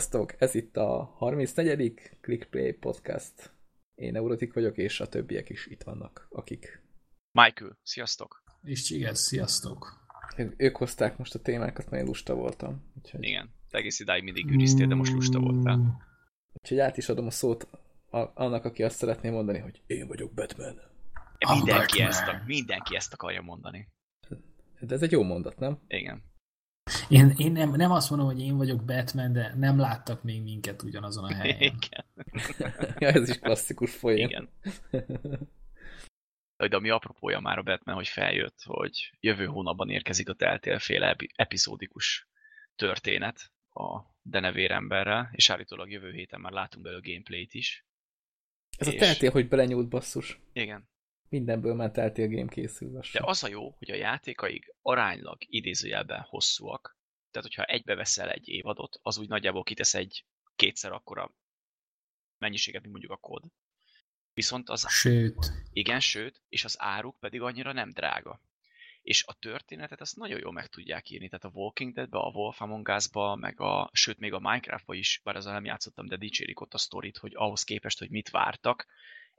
Sziasztok! Ez itt a 34. Clickplay Podcast. Én Neurotik vagyok, és a többiek is itt vannak, akik... Michael, sziasztok! És Csigesz, sziasztok! Ők hozták most a témákat, mert én lusta voltam. Úgyhogy... Igen, egész idáig mindig ürisztél, de most lusta voltál. Úgyhogy át is adom a szót annak, aki azt szeretné mondani, hogy én vagyok Batman. Mindenki, Batman. Ezt, a, mindenki ezt akarja mondani. De ez egy jó mondat, nem? Igen. Én, én nem, nem azt mondom, hogy én vagyok Batman, de nem láttak még minket ugyanazon a helyen. Igen. ja, ez is klasszikus folyam. Igen. De ami apropója már a Batman, hogy feljött, hogy jövő hónapban érkezik a teltélféle epizódikus történet a Denevér emberrel, és állítólag jövő héten már látunk belőle gameplayt is. Ez és... a teltél, hogy belenyúlt basszus. Igen. Mindenből már teltél game készül lassan. De az a jó, hogy a játékaik aránylag idézőjelben hosszúak. Tehát, hogyha egybe veszel egy évadot, az úgy nagyjából kitesz egy kétszer akkora mennyiséget, mint mondjuk a kod. Viszont az... Sőt. Igen, sőt, és az áruk pedig annyira nem drága. És a történetet azt nagyon jól meg tudják írni. Tehát a Walking Dead-be, a Wolf Among Us-ba, meg a, sőt, még a Minecraft-ba is, bár ezzel nem játszottam, de dicsérik ott a sztorit, hogy ahhoz képest, hogy mit vártak,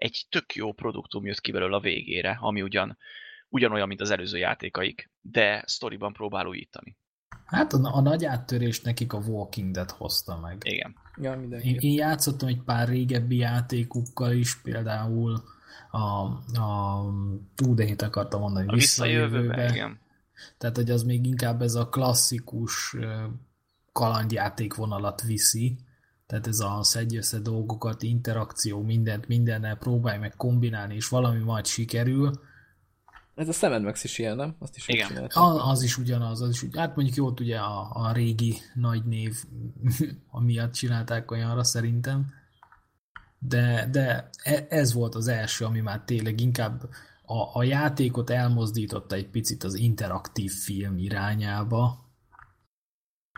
egy tök jó produktum jött ki belőle a végére, ami ugyan ugyanolyan, mint az előző játékaik, de sztoriban próbál újítani. Hát a, a nagy áttörést nekik a Walking Dead hozta meg. Igen. Ja, én, én játszottam egy pár régebbi játékukkal is, például a, a túldehet akartam mondani, a visszajövőbe. igen. Tehát, hogy az még inkább ez a klasszikus kalandjáték vonalat viszi, tehát ez a szedj össze dolgokat, interakció, mindent mindennel próbálj meg kombinálni, és valami majd sikerül. Ez a Sam Max is ilyen, nem? Azt is Igen. A, az is ugyanaz, az is ugyanaz. Hát mondjuk jót ugye a, a régi nagy név amiatt csinálták olyanra szerintem. De, de e, ez volt az első, ami már tényleg inkább a, a játékot elmozdította egy picit az interaktív film irányába,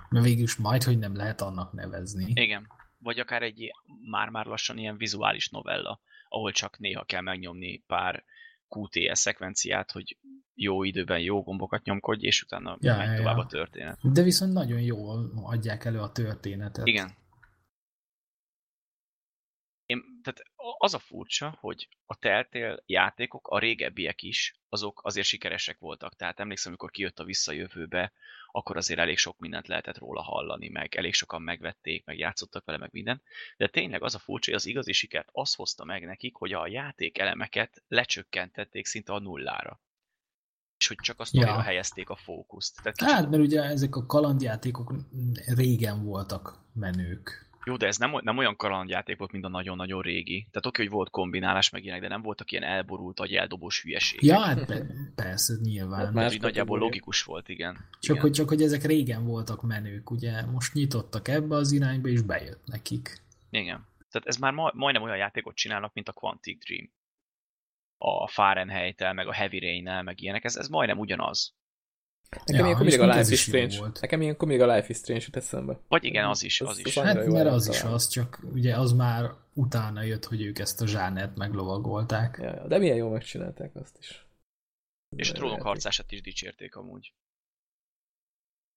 mert végül is majd, hogy nem lehet annak nevezni. Igen vagy akár egy már-már lassan ilyen vizuális novella, ahol csak néha kell megnyomni pár QTS szekvenciát, hogy jó időben jó gombokat nyomkodj, és utána ja, megy ja, tovább a történet. De viszont nagyon jól adják elő a történetet. Igen. Én, tehát az a furcsa, hogy a Telltale játékok, a régebbiek is, azok azért sikeresek voltak. Tehát emlékszem, amikor kijött a visszajövőbe, akkor azért elég sok mindent lehetett róla hallani, meg elég sokan megvették, meg játszottak vele, meg minden. De tényleg az a furcsa, hogy az igazi sikert az hozta meg nekik, hogy a játék elemeket lecsökkentették szinte a nullára. És hogy csak a sztorira ja. helyezték a fókuszt. Tehát kicsit... Hát, mert ugye ezek a kalandjátékok régen voltak menők. Jó, de ez nem, nem olyan kalandjáték volt, mint a nagyon-nagyon régi. Tehát oké, hogy volt kombinálás meg ilyenek, de nem voltak ilyen elborult, vagy eldobós hülyeségek. Ja, hát persze, nyilván. Hát más nagyjából logikus volt, igen. Csak, igen. Hogy, csak hogy ezek régen voltak menők, ugye most nyitottak ebbe az irányba, és bejött nekik. Igen. Tehát ez már ma, majdnem olyan játékot csinálnak, mint a Quantic Dream. A Fahrenheit-tel, meg a Heavy rain meg ilyenek, ez, ez majdnem ugyanaz. Nekem ja, ilyenkor mindig a Life is Strange. Volt. Nekem ilyenkor mindig a Life is Strange jut eszembe. Vagy igen, az is, az, az is. Hát mert az is az, csak ugye az már utána jött, hogy ők ezt a zsánert meglovagolták. Ja, ja, de milyen jól megcsinálták azt is. És a trónok harcását is dicsérték amúgy.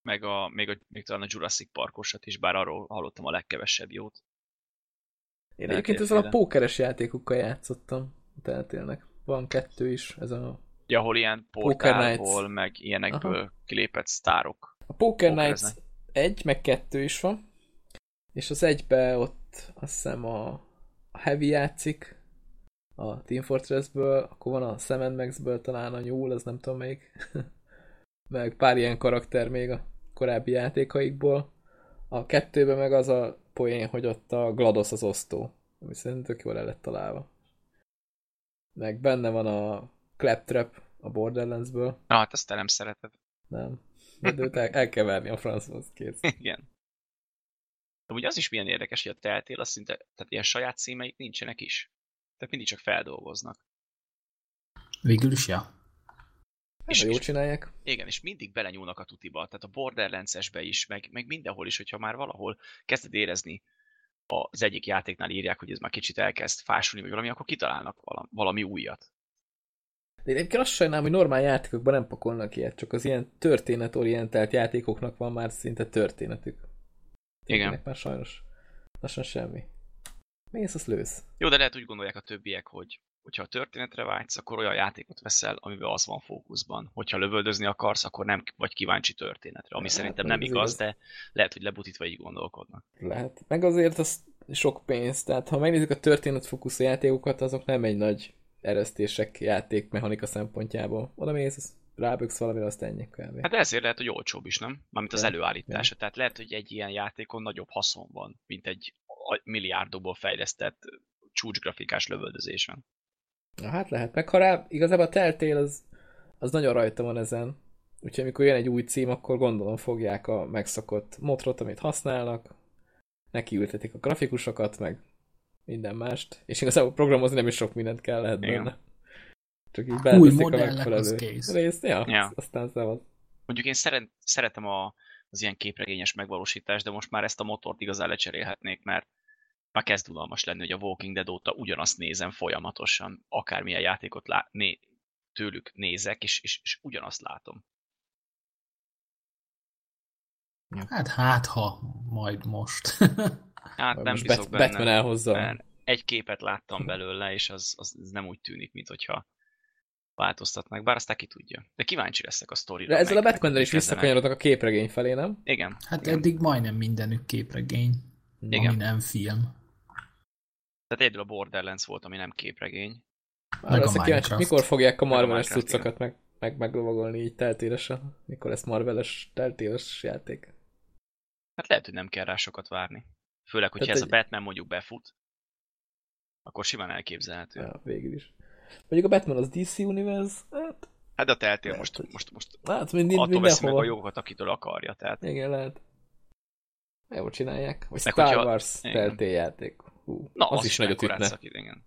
Meg, a, még, a, még talán a Jurassic Parkosat is, bár arról hallottam a legkevesebb jót. Én egyébként ezzel a pókeres játékokkal játszottam, teltélnek. Van kettő is, ez a Ja, ahol ilyen portálból, meg ilyenekből Aha. kilépett sztárok. A Poker Nights egy, meg kettő is van. És az egybe ott azt hiszem a, a Heavy játszik, a Team Fortressből, akkor van a Sam Max-ből talán a nyúl, az nem tudom melyik. meg pár ilyen karakter még a korábbi játékaikból. A kettőben meg az a poén, hogy ott a GLaDOS az osztó, ami szerintem tök jól el lett találva. Meg benne van a Claptrap a Borderlands-ből. Na, hát ezt te nem szereted. Nem. De őt el, el kell verni a franchoz, kész. Igen. De ugye az is milyen érdekes, hogy a teltél azt szinte, tehát ilyen saját címeik nincsenek is. Tehát mindig csak feldolgoznak. Végül is, ja. Hát, és, jól csinálják. Igen, és mindig belenyúlnak a tutiba, tehát a Borderlands-esbe is, meg, meg mindenhol is, hogyha már valahol kezded érezni, az egyik játéknál írják, hogy ez már kicsit elkezd fásulni, vagy valami, akkor kitalálnak valami, valami újat. De én egyébként azt sajnálom, hogy normál játékokban nem pakolnak ilyet, csak az ilyen történetorientált játékoknak van már szinte történetük. Tényleg már sajnos lassan semmi. Mész, azt lősz. Jó, de lehet úgy gondolják a többiek, hogy hogyha a történetre vágysz, akkor olyan játékot veszel, amiben az van fókuszban. Hogyha lövöldözni akarsz, akkor nem vagy kíváncsi történetre, ami Hát, szerintem nem ez igaz, igaz. de lehet, hogy lebutítva így gondolkodnak. Lehet. Meg azért az sok pénz, tehát ha megnézzük a történetfókuszú játékokat, azok nem egy nagy eresztések játékmechanika szempontjából. Oda mész, az ráböksz valamire, azt ennyi kb. Hát ezért lehet, hogy olcsóbb is, nem? Mármint az Ja, előállítása. Tehát lehet, hogy egy ilyen játékon nagyobb haszon van, mint egy milliárdokból fejlesztett csúcsgrafikás lövöldözésen. Na, hát lehet. Meg ha rá, igazából a Telltale az, az nagyon rajta van ezen. Úgyhogy amikor jön egy új cím, akkor gondolom fogják a megszokott motrot, amit használnak, nekiültetik a grafikusokat, meg minden mást, és igazából programozni nem is sok mindent kell lehet Igen. benne. Csak így Új beleteszik a megfelelő kész. részt, ja, Ja. aztán szavaz. Mondjuk én szeret, szeretem a, az ilyen képregényes megvalósítást, de most már ezt a motort igazán lecserélhetnék, mert már kezd unalmas lenni, hogy a Walking Dead óta ugyanazt nézem folyamatosan, akármilyen játékot lá, né, tőlük nézek, és, és, és ugyanazt látom. Hát hát, ha majd most. Hát nem most Bat- benne. Batman elhozza. mert egy képet láttam belőle, és az, az az nem úgy tűnik, mint hogyha változtatnak, bár aztán ki tudja. De kíváncsi leszek a sztorira. De ezzel a Batman-del is visszakanyarodnak a képregény felé, nem? Igen. Hát igen. eddig majdnem mindenük képregény, Igen. ami nem film. Tehát egyedül a Borderlands volt, ami nem képregény. Meg a kíváncsi, mikor fogják a Marveles cuccokat meg, meg meglovagolni így teltélesen? Mikor lesz Marveles teltéles játék? Hát lehet, hogy nem kell rá sokat várni. Főleg, hogyha Tehát ez egy- a Batman mondjuk befut, akkor simán elképzelhető. Ja, végül is. Mondjuk a Batman az DC Universe, hát, Hát de a Telltale Lehet, most, most, most hát mind, attól veszi meg a jogokat, akitől akarja. Tehát Igen, lehet. Jól csinálják. Vagy Meg Star hogyha- Wars. Telltale játék. Hú, na, az, is nagyot ütne. szakít, igen.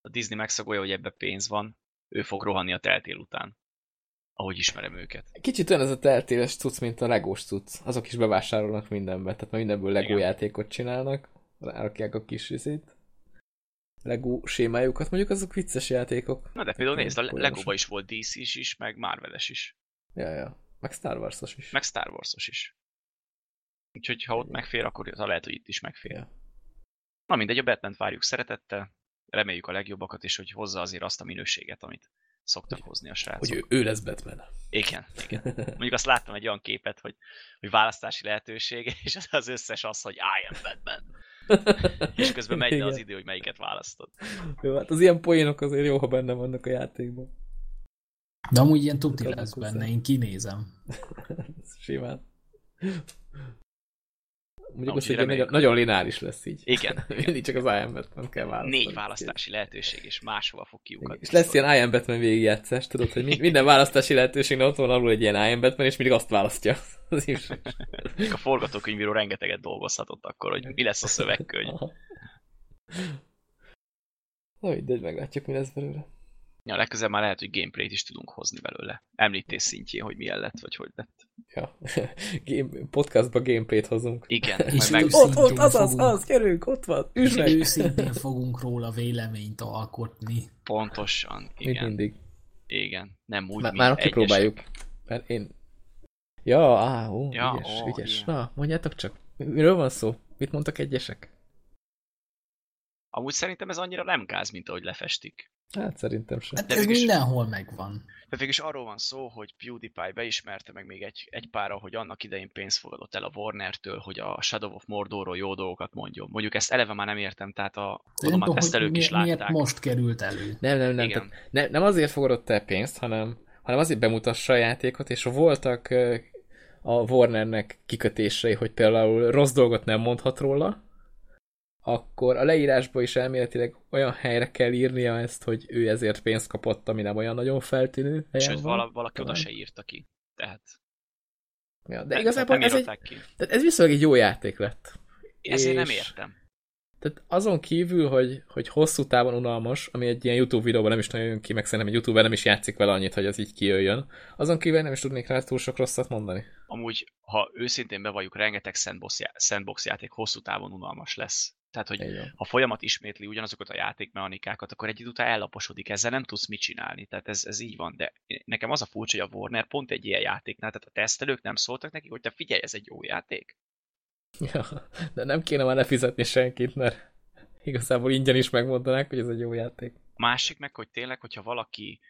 A Disney megszagolja, hogy ebbe pénz van, ő fog rohanni a Telltale után. Ahogy ismerem őket. Kicsit olyan ez a teltéles cucc, mint a legós cucc. Azok is bevásárolnak mindenbe. Tehát már mindenből Lego Igen. játékot csinálnak. Rárakják a kis izét. Lego sémájukat. Mondjuk azok vicces játékok. Na de például nézd, a. Legóba is volt DC is, is, meg Marveles is. Ja, ja. Meg Star Wars-os is. Meg Star Wars-os is. Úgyhogy ha ott megfér, akkor ha lehet, hogy itt is megfér. Ja. Na mindegy, a batman várjuk szeretettel, reméljük a legjobbakat, és hogy hozza azért azt a minőséget, amit szoktak hozni a srácok. Hogy ő, ő lesz Batman. Igen, igen. Mondjuk azt láttam egy olyan képet, hogy, hogy választási lehetőség, és az- az összes az, hogy I am Batman. És közben megy le az idő, hogy melyiket választod. Jó, hát az ilyen poénok azért jó, ha benne vannak a játékban. De amúgy ilyen tuti lesz benne, én kinézem. Simán. Mondjuk úgyhogy hogy nagyon, nagyon lineáris lesz így. Igen, igen. Mindig csak az I Batman kell választani. Négy választási lehetőség, és máshova fog kiukadni. És lesz ilyen I Batman végigjátszás, tudod, hogy mi- minden választási lehetőségnél ott van alul egy ilyen I Batman, és mindig azt választja. Az is. A forgatókönyvíró rengeteget dolgozhatott akkor, hogy mi lesz a szövegkönyv. Na mindegy, meglátjuk, mi lesz belőle. Ja, legközelebb már lehet, hogy gameplayt is tudunk hozni belőle. Említés szintjén, hogy milyen lett, vagy hogy lett. Ja. Game, podcastba gameplayt hozunk. Igen, És meg... Ott, ott, az, az, az, gyerünk, ott van, üsd És meg. őszintén fogunk róla véleményt alkotni. Pontosan, Mint igen. mindig. Igen, nem úgy, Már, mint már kipróbáljuk. Mert én... Ja, á, ó, Ja, ügyes, ó, ügyes. igen. Na, mondjátok csak. Miről van szó? Mit mondtak egyesek? Amúgy szerintem ez annyira nem gáz, mint ahogy lefestik. Hát szerintem sem. Hát De ez mégis- mindenhol megvan. De végülis arról van szó, hogy PewDiePie beismerte meg még egy, egy pára, hogy annak idején pénzt fogadott el a Warner-től, hogy a Shadow of Mordorról jó dolgokat mondjon. Mondjuk ezt eleve már nem értem, tehát a tudom, a tesztelők hogy is mi, miért látták. most került elő. Nem, nem, nem. Igen. Tehát ne, nem azért fogadott el pénzt, hanem, hanem azért bemutassa a játékot, és voltak a Warnernek kikötései, hogy például rossz dolgot nem mondhat róla, akkor a leírásba is elméletileg olyan helyre kell írnia ezt, hogy ő ezért pénzt kapott, ami nem olyan nagyon feltűnő helyen Sőt, van. vala, valaki oda se írta ki. Tehát, Ja, de ne- igazából nem ez, egy, ki. tehát ez viszonylag egy jó játék lett. Ezért nem És- értem. Tehát azon kívül, hogy, hogy hosszú távon unalmas, ami egy ilyen YouTube videóban nem is nagyon jön ki, meg szerintem egy YouTuber nem is játszik vele annyit, hogy az így kijöjjön, azon kívül nem is tudnék rá túl sok rosszat mondani. Amúgy, ha őszintén bevalljuk, rengeteg sandbox, já- sandbox játék hosszú távon unalmas lesz. Tehát, hogy van. ha folyamat ismétli ugyanazokat a játékmechanikákat, akkor egy idő után ellaposodik, ezzel nem tudsz mit csinálni. Tehát ez, ez így van. De nekem az a furcsa, hogy a Warner pont egy ilyen játéknál, tehát a tesztelők nem szóltak neki, hogy te figyelj, ez egy jó játék. Ja, de nem kéne már lefizetni senkit, mert igazából ingyen is megmondanák, hogy ez egy jó játék. Másik meg, hogy tényleg, hogyha valaki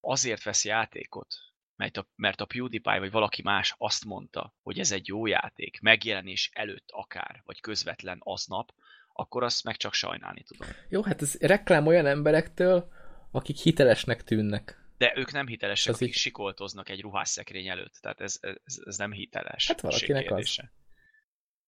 azért vesz játékot, mert a, mert a PewDiePie vagy valaki más azt mondta, hogy ez egy jó játék, megjelenés előtt akár, vagy közvetlen aznap, akkor azt meg csak sajnálni tudom. Jó, hát ez reklám olyan emberektől, akik hitelesnek tűnnek. De ők nem hitelesek, Az akik így- sikoltoznak egy ruhásszekrény előtt. Tehát ez, ez, ez nem hiteles. Hát valakinek kérdése.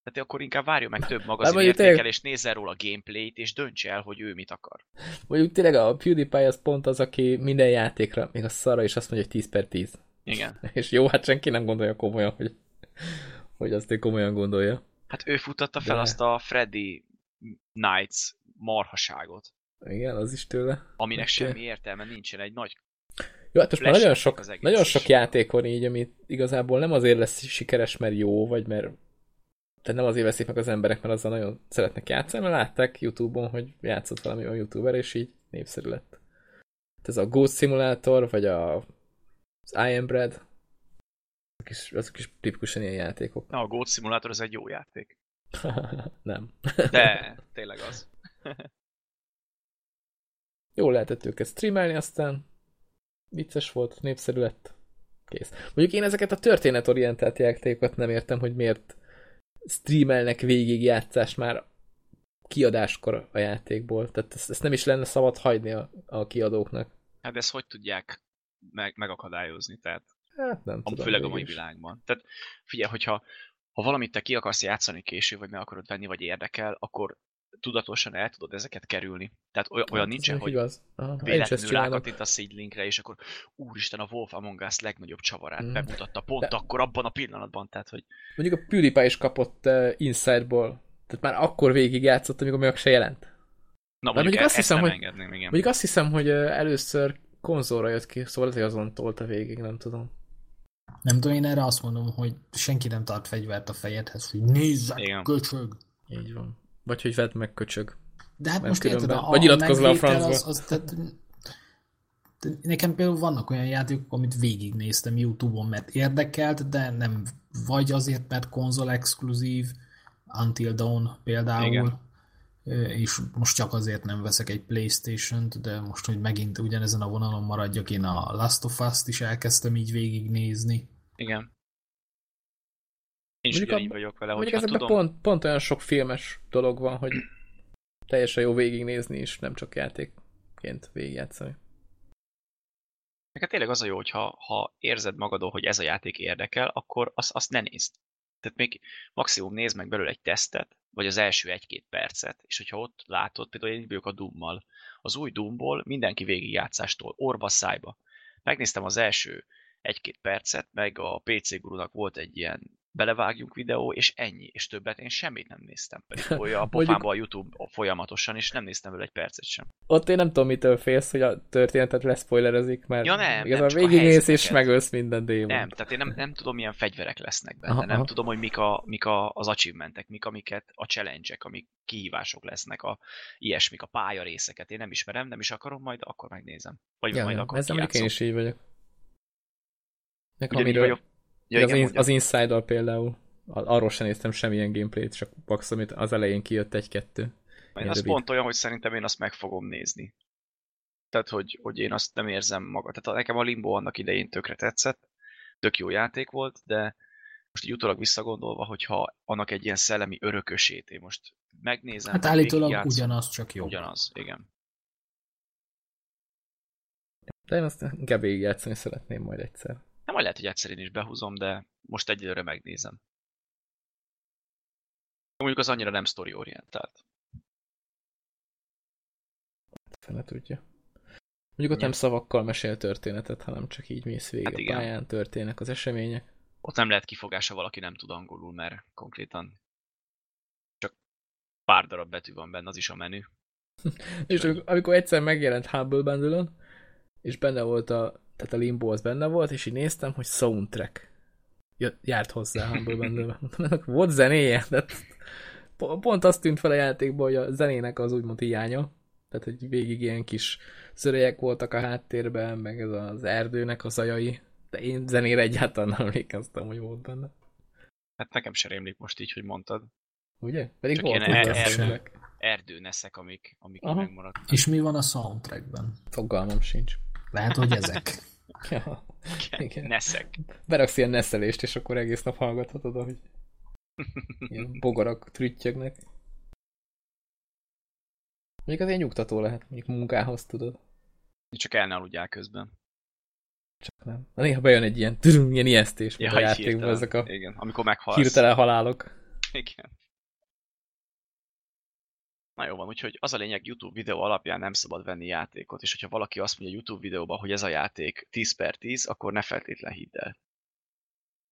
Tehát akkor inkább várjon meg több magazin mondjuk tényleg- értékelést, nézze róla a gameplayt, és döntse el, hogy ő mit akar. Mondjuk tényleg a PewDiePie az pont az, aki minden játékra, még a szarra is azt mondja, hogy 10 per 10. Igen. És jó, hát senki nem gondolja komolyan, hogy, hogy azt ő komolyan gondolja. Hát ő futtatta fel De- azt a Freddy Knights marhaságot, Igen, az is tőle. aminek Oké. semmi értelme nincsen. Egy nagy Jó, hát most már nagyon sok, nagyon sok játék van így, ami igazából nem azért lesz sikeres, mert jó, vagy mert tehát nem azért veszik meg az emberek, mert azzal nagyon szeretnek játszani, mert látták Youtube-on, hogy játszott valami a youtuber, és így népszerű lett. Hát Ez a Ghost Simulator, vagy a, az I Am Bread, azok is, azok is tipikusan ilyen játékok. Na, a Goat Simulator az egy jó játék. nem. De tényleg az. Jól lehetett őket streamelni, aztán vicces volt, népszerű lett. Kész. Mondjuk én ezeket a történetorientált játékokat nem értem, hogy miért streamelnek végig játszást már kiadáskor a játékból. Tehát ezt, ezt nem is lenne szabad hagyni a, a kiadóknak. Hát ezt hogy tudják meg, megakadályozni? Tehát Hát nem a, tudom. főleg a mai is. világban. Tehát figyelj, hogyha ha valamit te ki akarsz játszani később, vagy meg akarod venni, vagy érdekel, akkor tudatosan el tudod ezeket kerülni. Tehát olyan, olyan Hát, ez nincsen, hogy igaz. Aha, véletlenül rákattintasz egy linkre, és akkor úristen, a Wolf Among Us legnagyobb csavarát Mm. bemutatta pont De- akkor abban a pillanatban, tehát hogy Mondjuk a PewDiePie is kapott uh, Inside-ból. Tehát már akkor végig játszott, amikor még se jelent. na mondjuk mondjuk, azt azt hiszem, hogy- igen. Mondjuk azt hiszem, hogy uh, először konzolra jött ki, szóval lehet, hogy azon tolta végig, nem tudom. Nem tudom, én erre azt mondom, hogy senki nem tart fegyvert a fejedhez, hogy nézzek, Igen. köcsög. Így van. Vagy hogy vedd meg köcsög. De hát Mert most érted, a, vagy iratkozz le a francba. Az, az, tehát, de nekem például vannak olyan játékok, amit végignéztem Youtube-on, mert érdekelt, de nem vagy azért, mert konzol exkluzív, Until Dawn például, Igen. És most csak azért nem veszek egy Playstation-t, de most, hogy megint ugyanezen a vonalon maradjak, én a Last of Us-t is elkezdtem így végignézni. Igen. Én is ugyanígy vagyok vele, hogyha tudom, pont, pont olyan sok filmes dolog van, hogy teljesen jó végignézni is, nem csak játékként végigjátszani. neked tényleg az a jó, hogyha ha érzed magadon, hogy ez a játék érdekel, akkor azt, azt ne nézd. Tehát még maximum nézd meg belőle egy tesztet, vagy az első egy-két percet, és hogyha ott látod, például én vagyok a Doommal, az új Doomból mindenki végigjátszástól, orba szájba. Megnéztem az első egy-két percet, meg a PC gurunak volt egy ilyen belevágjunk videó, és ennyi, és többet én semmit nem néztem. Pedig folyja a pofámba a YouTube folyamatosan, és nem néztem vele egy percet sem. Ott én nem tudom, mitől félsz, hogy a történetet leszpoilerezik, mert Ja, nem, nem, csak a végignéz és megölsz minden démont. Nem, tehát én nem, nem tudom, milyen fegyverek lesznek benne, Aha, nem aha. tudom, hogy mik, a, mik a, az achievementek, mik amiket, a challenge-ek, amik kihívások lesznek, a ilyesmik, a pályarészeket. Én nem ismerem, nem is akarom, majd akkor megnézem. Vagy ja, majd akkor ezzel mondjuk én is így vagyok. Meg Ugyanígy amiről, vagyok. Ja, az, igen, in, mondjad. az Inside-dal például, arról sem néztem semmilyen gameplayt, csak max, amit az elején kijött egy-kettő. Én az pont olyan, hogy szerintem én azt meg fogom nézni. Tehát, hogy, hogy én azt nem érzem maga. Tehát nekem a Limbo annak idején tökre tetszett, tök jó játék volt, de most így utólag visszagondolva, hogyha annak egy ilyen szellemi örökösét én most megnézem, Hát állítólag végigjátszom, ugyanaz, csak jó. Ugyanaz, igen. De én azt inkább végigjátszani szeretném majd egyszer. Nem majd lehet, hogy egyszer én is behúzom, de most egyelőre megnézem. Mondjuk az annyira nem story orientált. Fene tudja. Mondjuk ott nem szavakkal mesél történetet, hanem csak így mész végig Hát a igen. pályán, történnek az események. Ott nem lehet kifogása, valaki nem tud angolul, mert konkrétan csak pár darab betű van benne, az is a menü. És amikor egyszer megjelent Humble bundle és benne volt a, tehát a Limbo az benne volt, és így néztem, hogy soundtrack Jött, járt hozzá Humble bundle Mondtam, ennek volt zenéje, de po- pont azt tűnt fel a játékból, hogy a zenének az úgymond hiánya, tehát hogy végig ilyen kis szörejek voltak a háttérben, meg ez az erdőnek a zajai, de én zenére egyáltalán nem emlékeztem, hogy volt benne. Hát nekem sem rémlik most így, hogy mondtad. Ugye? Pedig Csak volt ilyen er- er- soundtrack. Erdőneszek, amik, amik megmaradtak. És mi van a soundtrackben? Fogalmam sincs. Lehet, hogy ezek. Ja. Igen. Neszek. Beraksz ilyen neszelést, és akkor egész nap hallgathatod, ahogy ilyen bogarak trüttyögnek. Mondjuk az ilyen nyugtató lehet, mondjuk munkához tudod. Csak el ne aludjál közben. Csak nem. Na, néha bejön egy ilyen, tudum, ilyen ijesztés, mint a játékban, ezek a Igen, amikor meghalsz. hirtelen halálok. Igen. Na jó van, úgyhogy az a lényeg, YouTube videó alapján nem szabad venni játékot, és hogyha valaki azt mondja YouTube videóban, hogy ez a játék 10 per 10, akkor ne feltétlen hidd el.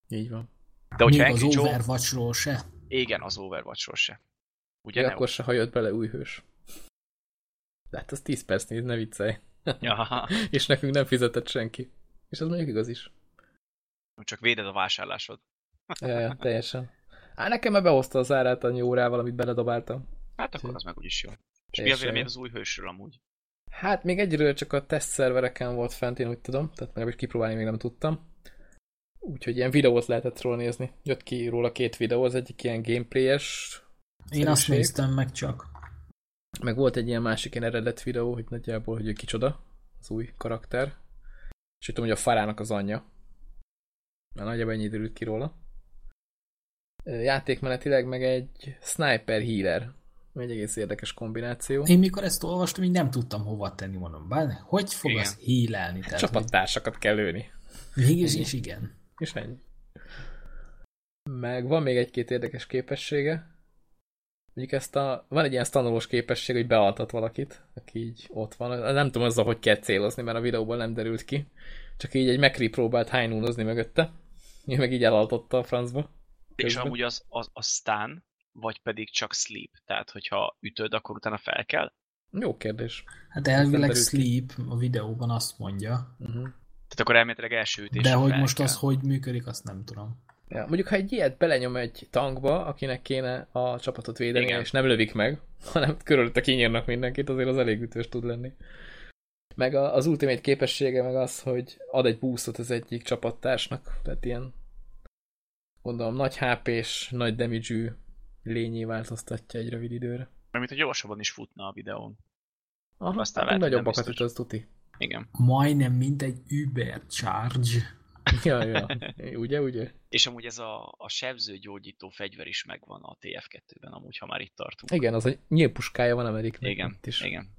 Így van. De hogyha Még az Joe, Overwatchról se. igen, az Overwatchról se. Ugye Ugye ne? akkor se hajott bele új hős. De hát az 10 perc néz, ne viccelj. Ja, És nekünk nem fizetett senki. És az mondjuk igaz is. csak véded a vásárlásod. Ja, ja, teljesen. Á, nekem már behozta az árát annyi órával, amit beledobáltam. Hát akkor az meg úgyis jó. És mi a Teljesen vélemény jó. az új hősről amúgy? Hát még egyről csak a teszt szervereken volt fent, én úgy tudom, tehát legalábbis kipróbálni még nem tudtam. Úgyhogy ilyen videót lehetett róla nézni. Jött ki róla két videó, az egyik ilyen gameplayes, Én azt néztem meg csak. meg volt egy ilyen másik ilyen eredet videó, hogy nagyjából, hogy ő kicsoda, az új karakter. És tudom, hogy a farának az anyja. Már nagyjából ennyi derült ki róla. Játékmenetileg meg egy sniper healer. Egy egész érdekes kombináció. Én mikor ezt olvastam, így nem tudtam hova tenni, mondom. Bár hogy fog Igen. az hílelni? Tehát, hogy Csapattársakat kell lőni. Mégis is igen. És ennyi. Meg van még egy-két érdekes képessége. Mondjuk ezt a... Van egy ilyen tanulós képesség, hogy bealtat valakit, aki így ott van. Nem tudom azzal, hogy kell célozni, mert a videóból nem derült ki. Csak így egy Mekri próbált hánynúnozni mögötte. Ő meg így elaltotta a francba. És Közben. amúgy az, az, az stun, vagy pedig csak sleep. Tehát, hogyha ütöd, akkor utána fel kell. Jó kérdés. Hát elvileg. Sleep a videóban azt mondja. Uh-huh. Tehát akkor elméletileg első ütés. De hogy most az hogy működik, azt nem tudom. Ja, mondjuk, ha egy ilyet belenyom egy tankba, akinek kéne a csapatot védeni, Igen. és nem lövik meg, hanem körülötte kinyírnak mindenkit, azért az elég ütős tud lenni. Meg a, az ultimate képessége meg az, hogy ad egy boostot az egyik csapattársnak, tehát ilyen gondolom nagy HP-s, nagy damage lényé változtatja egy rövid időre. Mert hogy gyorsabban is futna a videón. Aha, Aztán Aztán lehet, nagyobbakat üt, az tuti. Igen. Majdnem mint egy Uber Charge. Ja, ja. Ugye, ugye? És amúgy ez a, a sebző gyógyító fegyver is megvan a TF2-ben, amúgy, ha már itt tartunk. Igen, az a nyílpuskája van Ameriknek. Igen, is. igen.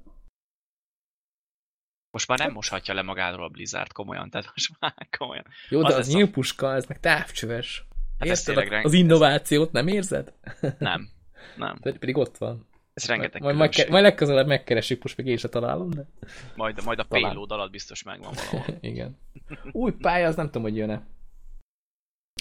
Most már nem moshatja le magáról a Blizzard, komolyan, tehát most már komolyan. Jó, de Az az, lesz a- nyílpuska, ez meg távcsöves. Hát ez Érted? tényleg az innovációt nem érzed? Nem, nem. Pedig pedig ott van. Ez rengeteg majd, majd, majd legközelebb megkeresik, most még én se találom, de Majd, majd a payload alatt biztos megvan valahol. igen. Új pálya, az nem tudom, hogy jön-e.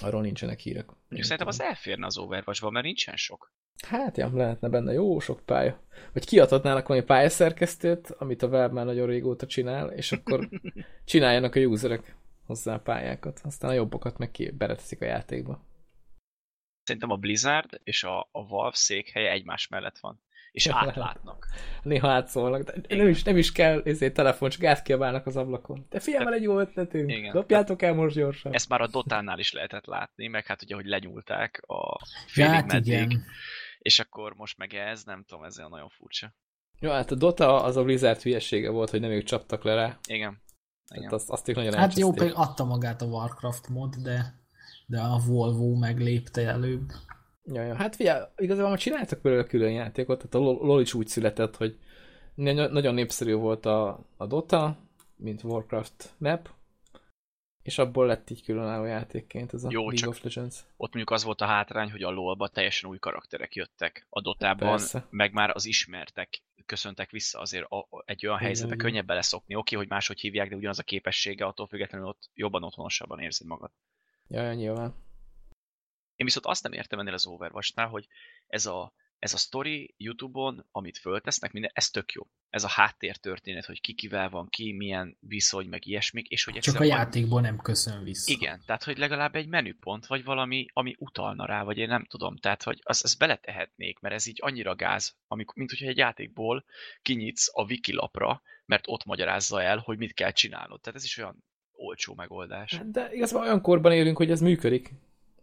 Arról nincsenek hírek. Mondjuk szerintem az elférne az Overwatch-ba, mert nincsen sok. Hát ja, lehetne benne jó sok pálya. Vagy kiadhatnának valami pályaszerkesztőt, amit a Valve már nagyon régóta csinál, és akkor csináljanak a userek hozzá pályákat. Aztán a jobbokat meg ki a játékba. Szerintem a Blizzard és a, a Valve székhelye egymás mellett van. És Ja, átlátnak. Néha átszólnak, de nem is, nem is kell ezért telefon, csak átkiabálnak az ablakon. De fiam, van egy jó ötletünk. Igen. Dobjátok el most gyorsan. Ezt már a Dotánál is lehetett látni, meg hát ugye, hogy lenyúlták a félig hát meddig, igen. és akkor most meg ez, nem tudom, ez olyan nagyon furcsa. Jó, hát a Dota az a Blizzard hülyesége volt, hogy nem ők csaptak le rá. Igen. Tehát azt, azt ők nagyon Hát jó, például adta magát a Warcraft mod, de, de a Volvo meglépte előbb. Ja, ja. Hát figyelj, igazából már csináltak belőle külön játékot, tehát a LoL is úgy született, hogy nagyon népszerű volt a, a Dota, mint Warcraft map, és abból lett így különálló játékként ez a Jó, League csak- of Legends. Ott mondjuk az volt a hátrány, hogy a LoL-ba teljesen új karakterek jöttek. A Dotában Persze. meg már az ismertek köszöntek vissza, azért a, egy olyan helyzetbe igen. könnyebb beleszokni. Oké, hogy máshogy hívják, de ugyanaz a képessége, attól függetlenül ott jobban otthonosabban érzed magad. Ja, nyilván. Én viszont azt nem értem ennél az Overwatch-nál, hogy ez a, ez a story YouTube-on, amit föltesznek, minden, ez tök jó. Ez a háttértörténet, hogy ki kivel van ki, milyen viszony, meg ilyesmik, és hogy Csak a játékból nem köszön vissza. Igen, tehát hogy legalább egy menüpont, vagy valami, ami utalna rá, vagy én nem tudom. Tehát, hogy azt, azt beletehetnék, mert ez így annyira gáz, amikor, mint hogyha egy játékból kinyitsz a wiki lapra, mert ott magyarázza el, hogy mit kell csinálnod. Tehát ez is olyan olcsó megoldás. Hát De igazából olyan korban élünk, hogy ez működik.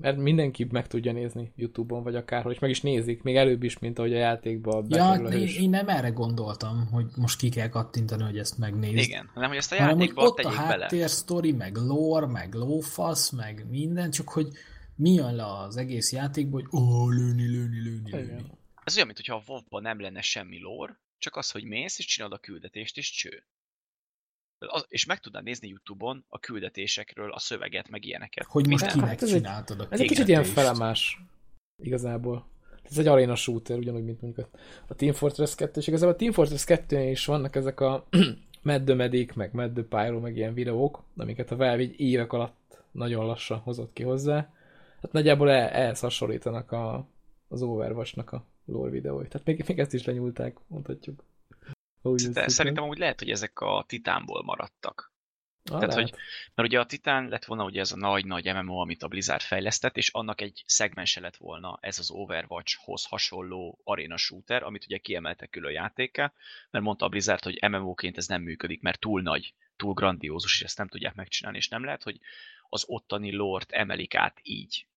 Mert mindenki meg tudja nézni Youtube-on, vagy akárhol, és meg is nézik, még előbb is, mint ahogy a játékban Ja, a én, én nem erre gondoltam, hogy most ki kell kattintani, hogy ezt megnézd. Igen, hanem hogy ezt a hanem hogy játékba ott a tegyék bele. háttér sztori, meg lore, meg lófasz, meg minden, csak hogy mi jön le az egész játékból, hogy ó, lőni, lőni, lőni, lőni. Igen. Ez olyan, mintha a WoW-ban nem lenne semmi lore, csak az, hogy mész és csinálod a küldetést, és cső. És meg tudnád nézni Youtube-on a küldetésekről a szöveget, meg ilyeneket. Hogy most Minden. kinek Hát ez egy- csináltad a Ez egy kicsit ilyen felemás igazából. Ez egy arena shooter, ugyanúgy, mint mondjuk a, Team Fortress 2, és igazából a Team Fortress 2 is vannak ezek a Medic, meg Pyro, meg ilyen videók, amiket a Valve így évek alatt nagyon lassan hozott ki hozzá. Hát nagyjából el, ehhez hasonlítanak a, az Overwatch-nak a lore videói. Tehát még, még ezt is lenyúlták, mondhatjuk. Úgy De szerintem úgy lehet, hogy ezek a Titánból maradtak. ah, tehát, lehet. hogy- Mert ugye a Titán lett volna ugye ez a nagy-nagy MMO, amit a Blizzard fejlesztett, és annak egy szegmense lett volna ez az Overwatch-hoz hasonló arena shooter, amit ugye kiemeltek külön játékkel, mert mondta a Blizzard, hogy MMO-ként ez nem működik, mert túl nagy, túl grandiózus, és ezt nem tudják megcsinálni, és nem lehet, hogy az ottani lort emelik át így.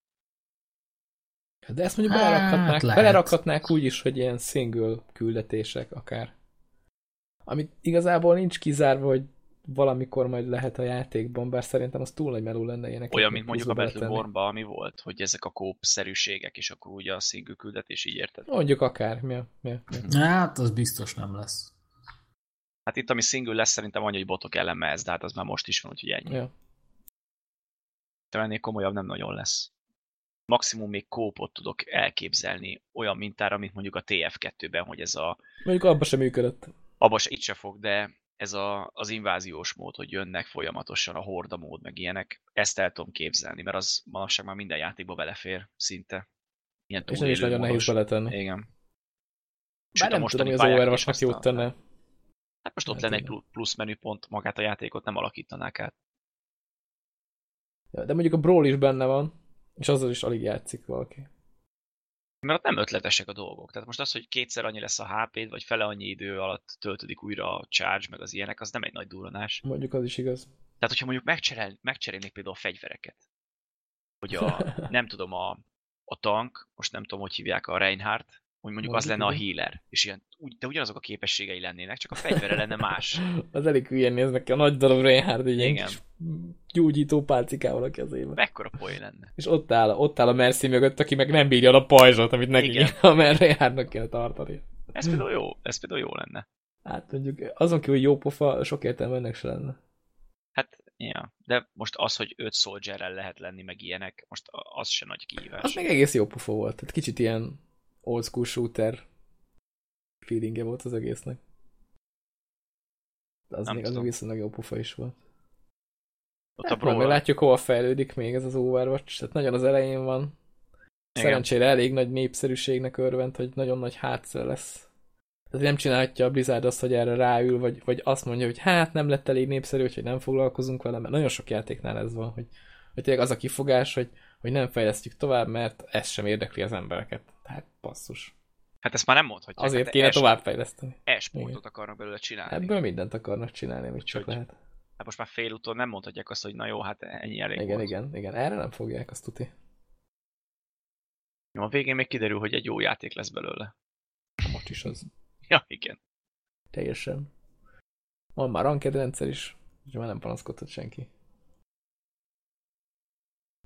De ezt mondjuk Hát, belerakhatnák, lehet. belerakhatnák úgy is, hogy ilyen single küldetések akár. Amit igazából nincs kizárva, hogy valamikor majd lehet a játékban, bár szerintem az túl nagy meló lenne ilyeneket. Olyan, mint mondjuk a. Battleborn-ban, ami volt, hogy ezek a kóp-szerűségek, és akkor ugye a single küldetés, így érted? Mondjuk akár, mi a, mi a, mi a. Hát, az biztos nem lesz. Hát itt, ami single lesz, szerintem annyi, hogy botok ellen mehetsz, de hát az már most is van, úgyhogy ennyi. Ja. De ennél komolyabb nem nagyon lesz. Maximum még kópot tudok elképzelni olyan mintára, mint mondjuk a TF2-ben, hogy ez a, Mondjuk abba sem működött. Abba se, itt se fog, de ez a, az inváziós mód, hogy jönnek folyamatosan a horda mód, meg ilyenek, ezt el tudom képzelni, mert az manapság már minden játékba belefér, szinte. Ilyen És nem is nagyon nehéz túlélőmódos. beletenni. Igen. Bár nem tudom, hogy az Overwatchnak jót tenne. Hát most ott Hát lenne egy igen. plu- plusz menüpont, magát a játékot nem alakítanák át. Ja, de mondjuk a Brawl is benne van, és azzal is alig játszik valaki. Mert ott nem ötletesek a dolgok. Tehát most az, hogy kétszer annyi lesz a HP-d, vagy fele annyi idő alatt töltődik újra a charge, meg az ilyenek, az nem egy nagy durranás. Mondjuk az is igaz. Tehát, hogyha mondjuk megcserel, megcserélnék például a fegyvereket, hogy a, nem tudom, a, a tank, most nem tudom, hogy hívják a Reinhardt, hogy mondjuk az lenne a healer, és ilyen, úgy, de ugyanazok a képességei lennének, csak a fegyvere lenne más. Az elég hülyen néznek ki a nagy darab Reinhardt, egy ilyen kis gyógyító pálcikával a kezében. Mekkora poén lenne. És ott áll, ott áll a Mercy mögött, aki meg nem bírja a pajzsot, amit neki Igen. a Reinhardtnak kell tartani. Ez például jó, ez például jó lenne. Hát mondjuk azon kívül, hogy jó pofa, sok értelme ennek se lenne. Hát, ja. De most az, hogy öt soldierrel lehet lenni, meg ilyenek, most az se nagy kihívás. Az még egész jó pofa volt. Tehát kicsit ilyen old school shooter feelingje volt az egésznek. De az Nem még, az tudom. viszonylag jó pofa is volt. Ott a Hát majd Brawl, látjuk, hova fejlődik még ez az Overwatch. Tehát nagyon az elején van. Igen. Szerencsére elég nagy népszerűségnek örvend, hogy nagyon nagy hátszere lesz. Tehát nem csinálhatja a Blizzard azt, hogy erre ráül, vagy, vagy azt mondja, hogy hát nem lett elég népszerű, hogy nem foglalkozunk vele, mert nagyon sok játéknál ez van, hogy, hogy tényleg az a kifogás, hogy, hogy nem fejlesztjük tovább, mert ez sem érdekli az embereket. Tehát basszus. Hát ezt már nem mondhatják. Azért hát kéne es- továbbfejleszteni. E-sportot akarnak belőle csinálni. Ebből mindent akarnak csinálni, amit csak lehet. Hát most már félúton nem mondhatják azt, hogy na jó, hát ennyi elég Igen, volt. igen, igen. Erre nem fogják azt tuti. Jó, a végén még kiderül, hogy egy jó játék lesz belőle. Most is az. Ja, igen. Teljesen. Van már ranked rendszer is, úgyhogy már nem panaszkodhat senki.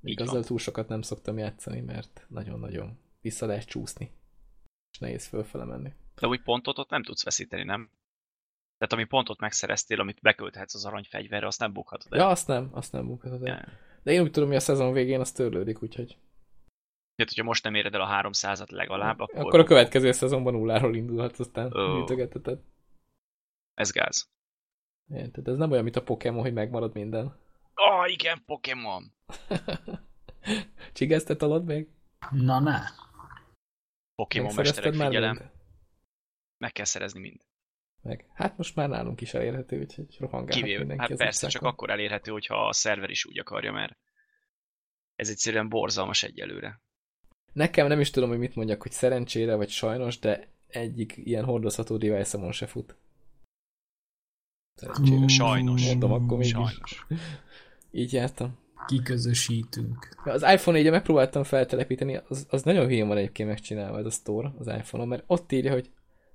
Még azzal túl sokat nem szoktam játszani, mert nagyon-nagyon vissza lehet csúszni. És nehéz fölfele menni. De úgy pontot ott nem tudsz veszíteni, nem? Tehát ami pontot megszereztél, amit bekölthetsz az aranyfegyverre, azt nem bukhatod el. Ja, azt nem, azt nem bukhatod el. Ja. De én úgy tudom, hogy a szezon végén az törlődik, úgyhogy Tehát, hogyha most nem éred el a 300-at legalább, akkor, akkor a következő szezonban nulláról indulhatsz, aztán Ó. gyűjtögeteted. ez gáz. Tehát ez nem olyan, mint a Pokémon, hogy megmarad minden. Ah, igen, Pokémon! Csigezte talad még? Na, ne. Pokémon mesterek, figyelem, mind? meg kell szerezni mind. Meg. Hát most már nálunk is elérhető, úgyhogy rohangálhat Kivéve, mindenki hát az persze, csak utcákon. akkor elérhető, hogyha a szerver is úgy akarja, mert ez egyszerűen borzalmas egyelőre. Nekem nem is tudom, hogy mit mondjak, hogy szerencsére vagy sajnos, de egyik ilyen hordozható device se fut. Szerencsére. Sajnos. Mondom akkor mégis. Sajnos. Így jártam. Kiközösítünk. Az iPhone 4 megpróbáltam feltelepíteni, az, az nagyon hülyén van egyébként megcsinálva ez a store az iPhone-on, mert ott írja, hogy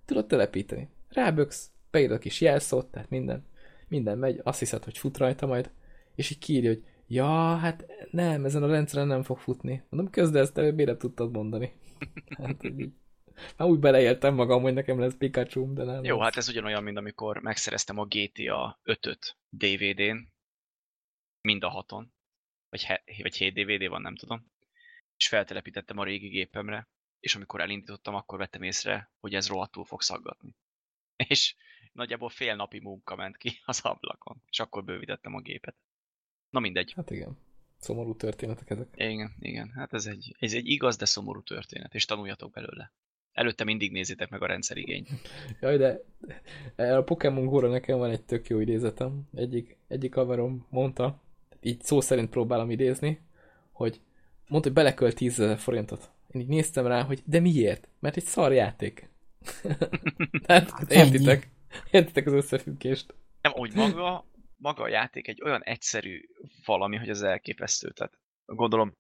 tudod telepíteni. Ráböksz, beírod a kis jelszót, tehát minden, minden megy, azt hiszed, hogy fut rajta majd, és így kiírja, hogy ja, hát nem, ezen a rendszeren nem fog futni. Mondom, közde ezt előbb miért tudtad mondani. Hát, így. Már úgy beleéltem magam, hogy nekem lesz pikachu de nem. Jó, hát ez ugyanolyan, mint amikor megszereztem a GTA 5-öt DVD-n, mind a haton, vagy, vagy 7 DVD van, nem tudom, és feltelepítettem a régi gépemre, és amikor elindítottam, akkor vettem észre, hogy ez rohadtul fog szaggatni. És nagyjából fél napi munka ment ki az ablakon, és akkor bővítettem a gépet. Na mindegy. Hát igen. Szomorú történetek ezek. Igen, igen. Hát ez egy, ez egy igaz, de szomorú történet, és tanuljatok belőle. Előtte mindig nézzétek meg a rendszerigényt. Jaj, de a Pokémon go nekem van egy tök jó idézetem. Egyik, egyik haverom mondta, így szó szerint próbálom idézni, hogy mondta, hogy beleköl 10 ezer forintot. Én így néztem rá, hogy de miért? Mert egy szar játék. Tehát Hát értitek, értitek az összefüggést. Nem, úgy maga, maga a játék egy olyan egyszerű valami, hogy az elképesztő. Tehát gondolom,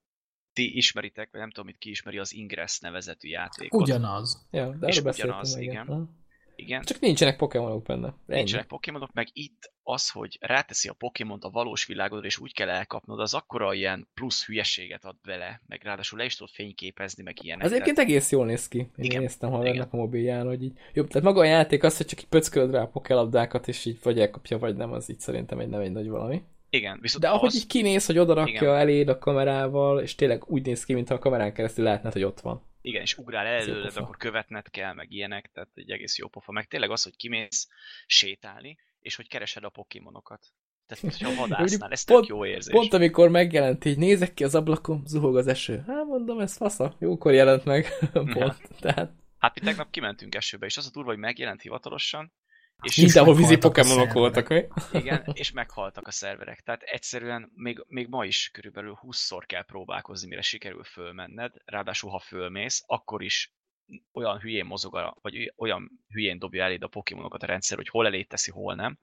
ti ismeritek, vagy nem tudom, mit ki ismeri az Ingress nevezetű játékot. Ugyanaz. Ja, de És ugyanaz, meg, igen. Igen. Csak nincsenek Pokémonok benne. Ennyi. Nincsenek Pokémonok, meg itt az, hogy ráteszi a Pokémont a valós világodra, és úgy kell elkapnod, az akkora ilyen plusz hülyeséget ad bele, meg ráadásul le is tudod fényképezni, meg ilyenek. Az egyébként egész jól néz ki. Én Igen, néztem havernak a mobilján, hogy így jobb. Tehát maga a játék az, hogy csak így pöckölöd rá a pokélabdákat, és így vagy elkapja, vagy nem, az így szerintem egy nem egy nagy valami. Igen, viszont De ahogy az, így kinéz, hogy odarakja eléd a kamerával, és tényleg úgy néz ki, mintha a kamerán keresztül látnád, hogy ott van. Igen, és ugrál előled, akkor követned kell, meg ilyenek, tehát egy egész jó pofa. Meg tényleg az, hogy kimész sétálni, és hogy keresed a Pokémonokat. Tehát, hogyha vadásznál, ez tök Pont- jó érzés. Pont amikor megjelent, így nézek ki az ablakon, zuhog az eső. Hát mondom, ez fasza. Jókor jelent meg. Pont. Tehát Hát mi tegnap kimentünk esőbe, és az a durva, hogy megjelent hivatalosan, és mindenhol vízi Pokémonok voltak, mi? Igen, és meghaltak a szerverek. Tehát egyszerűen még, még ma is körülbelül 20-szor kell próbálkozni, mire sikerül fölmenned. Ráadásul, ha fölmész, akkor is olyan hülyén mozog, a, vagy olyan hülyén dobja eléd a Pokémonokat a rendszer, hogy hol elé teszi, hol nem.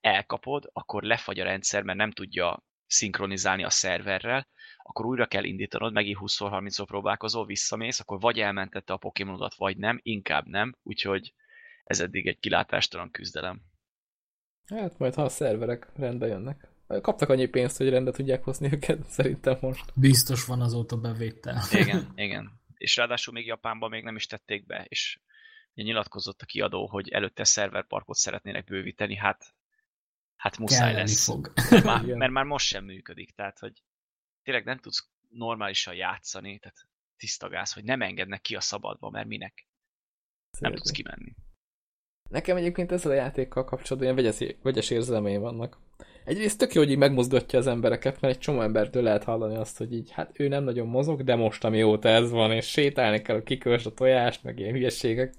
Elkapod, akkor lefagy a rendszer, mert nem tudja szinkronizálni a szerverrel, akkor újra kell indítanod, megint 20-30-szor próbálkozol, visszamész, akkor vagy elmentette a Pokémonodat, vagy nem, inkább nem, úgyhogy ez eddig egy kilátástalan küzdelem. Hát majd, ha a szerverek rendbe jönnek. Kaptak annyi pénzt, hogy rendbe tudják hozni őket, szerintem most. Biztos van azóta bevétel. Igen, igen. És ráadásul még Japánban még nem is tették be, és nyilatkozott a kiadó, hogy előtte szerverparkot szeretnének bővíteni, hát, hát muszáj Kelleni lesz. fog. Mert már, mert már most sem működik, tehát hogy tényleg nem tudsz normálisan játszani, tehát tiszta gáz, hogy nem engednek ki a szabadba, mert minek? Nem tudsz kimenni. Nekem egyébként ezzel a játékkal kapcsolatban ilyen vegyes, vegyes érzelmeim vannak. Egyrészt tök jó, hogy így megmozgatja az embereket, mert egy csomó embertől lehet hallani azt, hogy így, hát ő nem nagyon mozog, de most amióta ez van, és sétálni kell, kikörs a tojást, meg ilyen hülyeségek.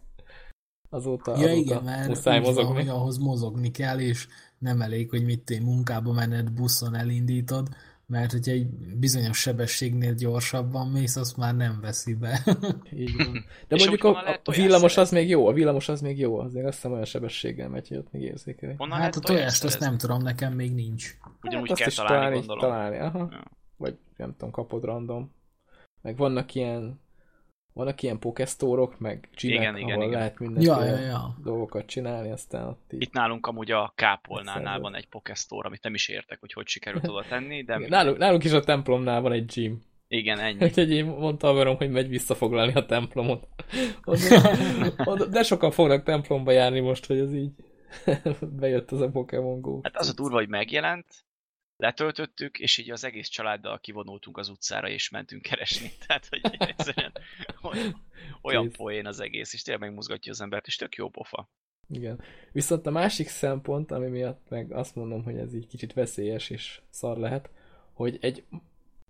Azóta, Ja azóta igen, mert muszáj úgy van, mozogni. hogy ahhoz mozogni kell, és nem elég, hogy mit én munkába mened, buszon elindítod, mert hogyha egy bizonyos sebességnél gyorsabban mész, azt már nem veszi be. Így van. De mondjuk a, a tojást villamos az még jó, a villamos az még jó, azért azt hiszem olyan sebességgel megy, hogy ott még érzékelni. Honnan hát a tojást azt nem tudom, nekem még nincs. Ugyanúgy azt kell is találni, találni, gondolom. találni, aha. Ja. Vagy nem tudom, kapod random. Meg vannak ilyen vannak ilyen pokesztórok, meg gymek, Igen, igen, ahol igen. lehet mindenféle Ja, ja, ja. dolgokat csinálni, aztán ott így. Itt nálunk amúgy a Kápolnánál van egy Pokestore, amit nem is értek, hogy hogy sikerült oda tenni, de Igen, nálunk, nálunk is a templomnál van egy gym. igen, ennyi. Úgyhogy én mondta haverom, hogy megy visszafoglalni a templomot. De sokan fognak templomba járni most, hogy ez így bejött az a Pokémon Go. Hát az a durva, hogy megjelent, letöltöttük, és így az egész családdal kivonultunk az utcára, és mentünk keresni. Tehát, hogy egyszerűen olyan, olyan poén az egész, és tényleg megmozgatja az embert, és tök jó pofa. Igen. Viszont a másik szempont, ami miatt meg azt mondom, hogy ez így kicsit veszélyes és szar lehet, hogy egy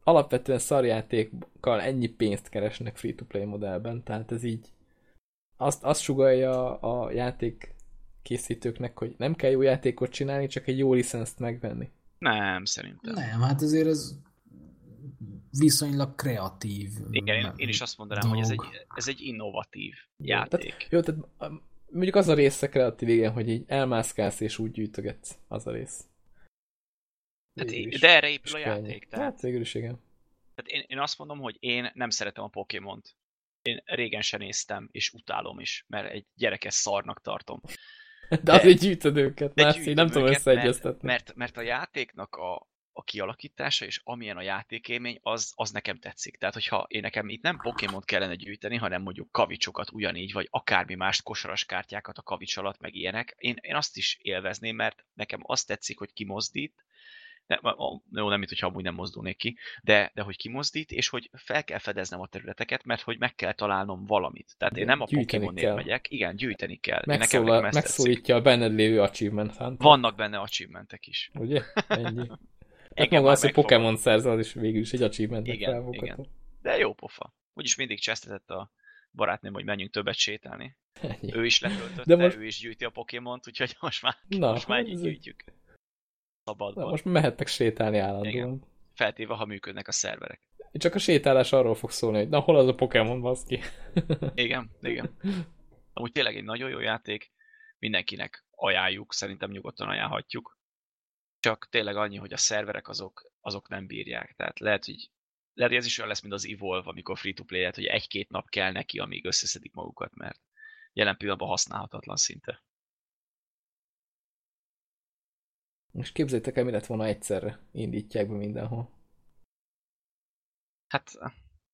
alapvetően szarjátékkal ennyi pénzt keresnek free-to-play modellben, tehát ez így azt, azt sugalja a játék készítőknek, hogy nem kell jó játékot csinálni, csak egy jó licenszt megvenni. Nem, szerintem. Nem, hát azért ez viszonylag kreatív. Igen, én, én is azt mondanám, hogy ez egy, dolog. ez egy innovatív Jó, játék. Jó, tehát um, mondjuk az a része kreatív, igen, hogy így elmászkálsz és úgy gyűjtögetsz, az a rész. Tehát is. de erre épül a játék. Tehát, Hát végül is igen. tehát én, én azt mondom, hogy én nem szeretem a Pokémont. Én régen sem néztem, és utálom is, mert egy gyerekes szarnak tartom. De, azért gyűjtöd őket, gyűjtöm nem tudom összeegyeztetni. Mert, mert, mert a játéknak a, a kialakítása, és amilyen a játékélmény, az, az nekem tetszik. Tehát, hogyha én nekem itt nem Pokémon kellene gyűjteni, hanem mondjuk kavicsokat ugyanígy, vagy akármi más kosaras kártyákat a kavics alatt, meg ilyenek, én, én azt is élvezném, mert nekem azt tetszik, hogy kimozdít, ne, jó, nem, mint hogyha amúgy nem mozdulnék ki, de, de hogy kimozdít, és hogy fel kell fedeznem a területeket, mert hogy meg kell találnom valamit. Tehát én Igen, nem a Pokémonnél kell. megyek, igen, gyűjteni kell. Nekem, Megszólal, nekem tetszik. megszólítja a benned lévő achievement hunt Vannak benne achievementek is. Ugye? Ennyi. Hát Igen, maga az, hogy. Pokémon szerzel, az is végül is egy achievementnek Igen, felfogható. De jó pofa. Úgyis mindig csesztetett a barátnőm, hogy menjünk többet sétálni. Ennyi. Ő is letöltötte, De most- ő is gyűjti a Pokémont, úgyhogy most már, Na, most már egy- gyűjtjük. Szabadban. Na, most mehettek sétálni állandóan. Igen. Feltéve, ha működnek a szerverek. Csak a sétálás arról fog szólni, hogy na hol az a Pokémon, baszki. Igen, igen. Amúgy tényleg egy nagyon jó játék, mindenkinek ajánljuk, szerintem nyugodtan ajánlhatjuk. Csak tényleg annyi, hogy a szerverek azok, azok nem bírják. Tehát lehet, hogy lehet, hogy ez is olyan lesz, mint az Evolve, amikor free-to-play lehet, hogy egy-két nap kell neki, amíg összeszedik magukat, mert jelen pillanatban használhatatlan szinte. Most képzeljétek el, mi lett volna egyszerre. Indítják be mindenhol. Hát,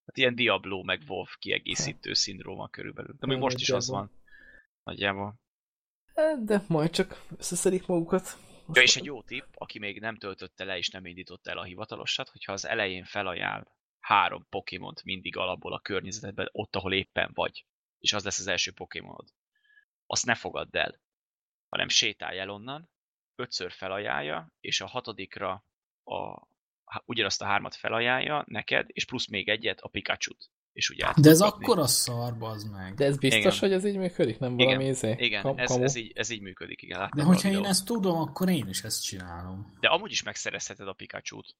hát ilyen Diablo meg WoW kiegészítő szindróma körülbelül. De még Hát, most is az van. Nagyjából. Hát, De majd csak összeszedik magukat. Most Ja, és egy jó tipp, aki még nem töltötte le és nem indította el a hivatalosat, hogyha az elején felajánl három Pokémont mindig alapból a környezetedben, ott, ahol éppen vagy, és az lesz az első Pokémonod, azt ne fogadd el, hanem sétálj el onnan, ötször felajánlja, és a hatodikra a, ugyanazt a hármat felajánlja neked, és plusz még egyet, a Pikachu-t. És ugye De ez kapni. akkor a szar, az meg. De ez biztos, Igen. hogy ez így működik? Nem valami izé? Igen, Kam- ez, ez, így, ez így működik, igen. De hogyha én videót. ezt tudom, akkor én is ezt csinálom. De amúgy is megszerezheted a Pikachu-t.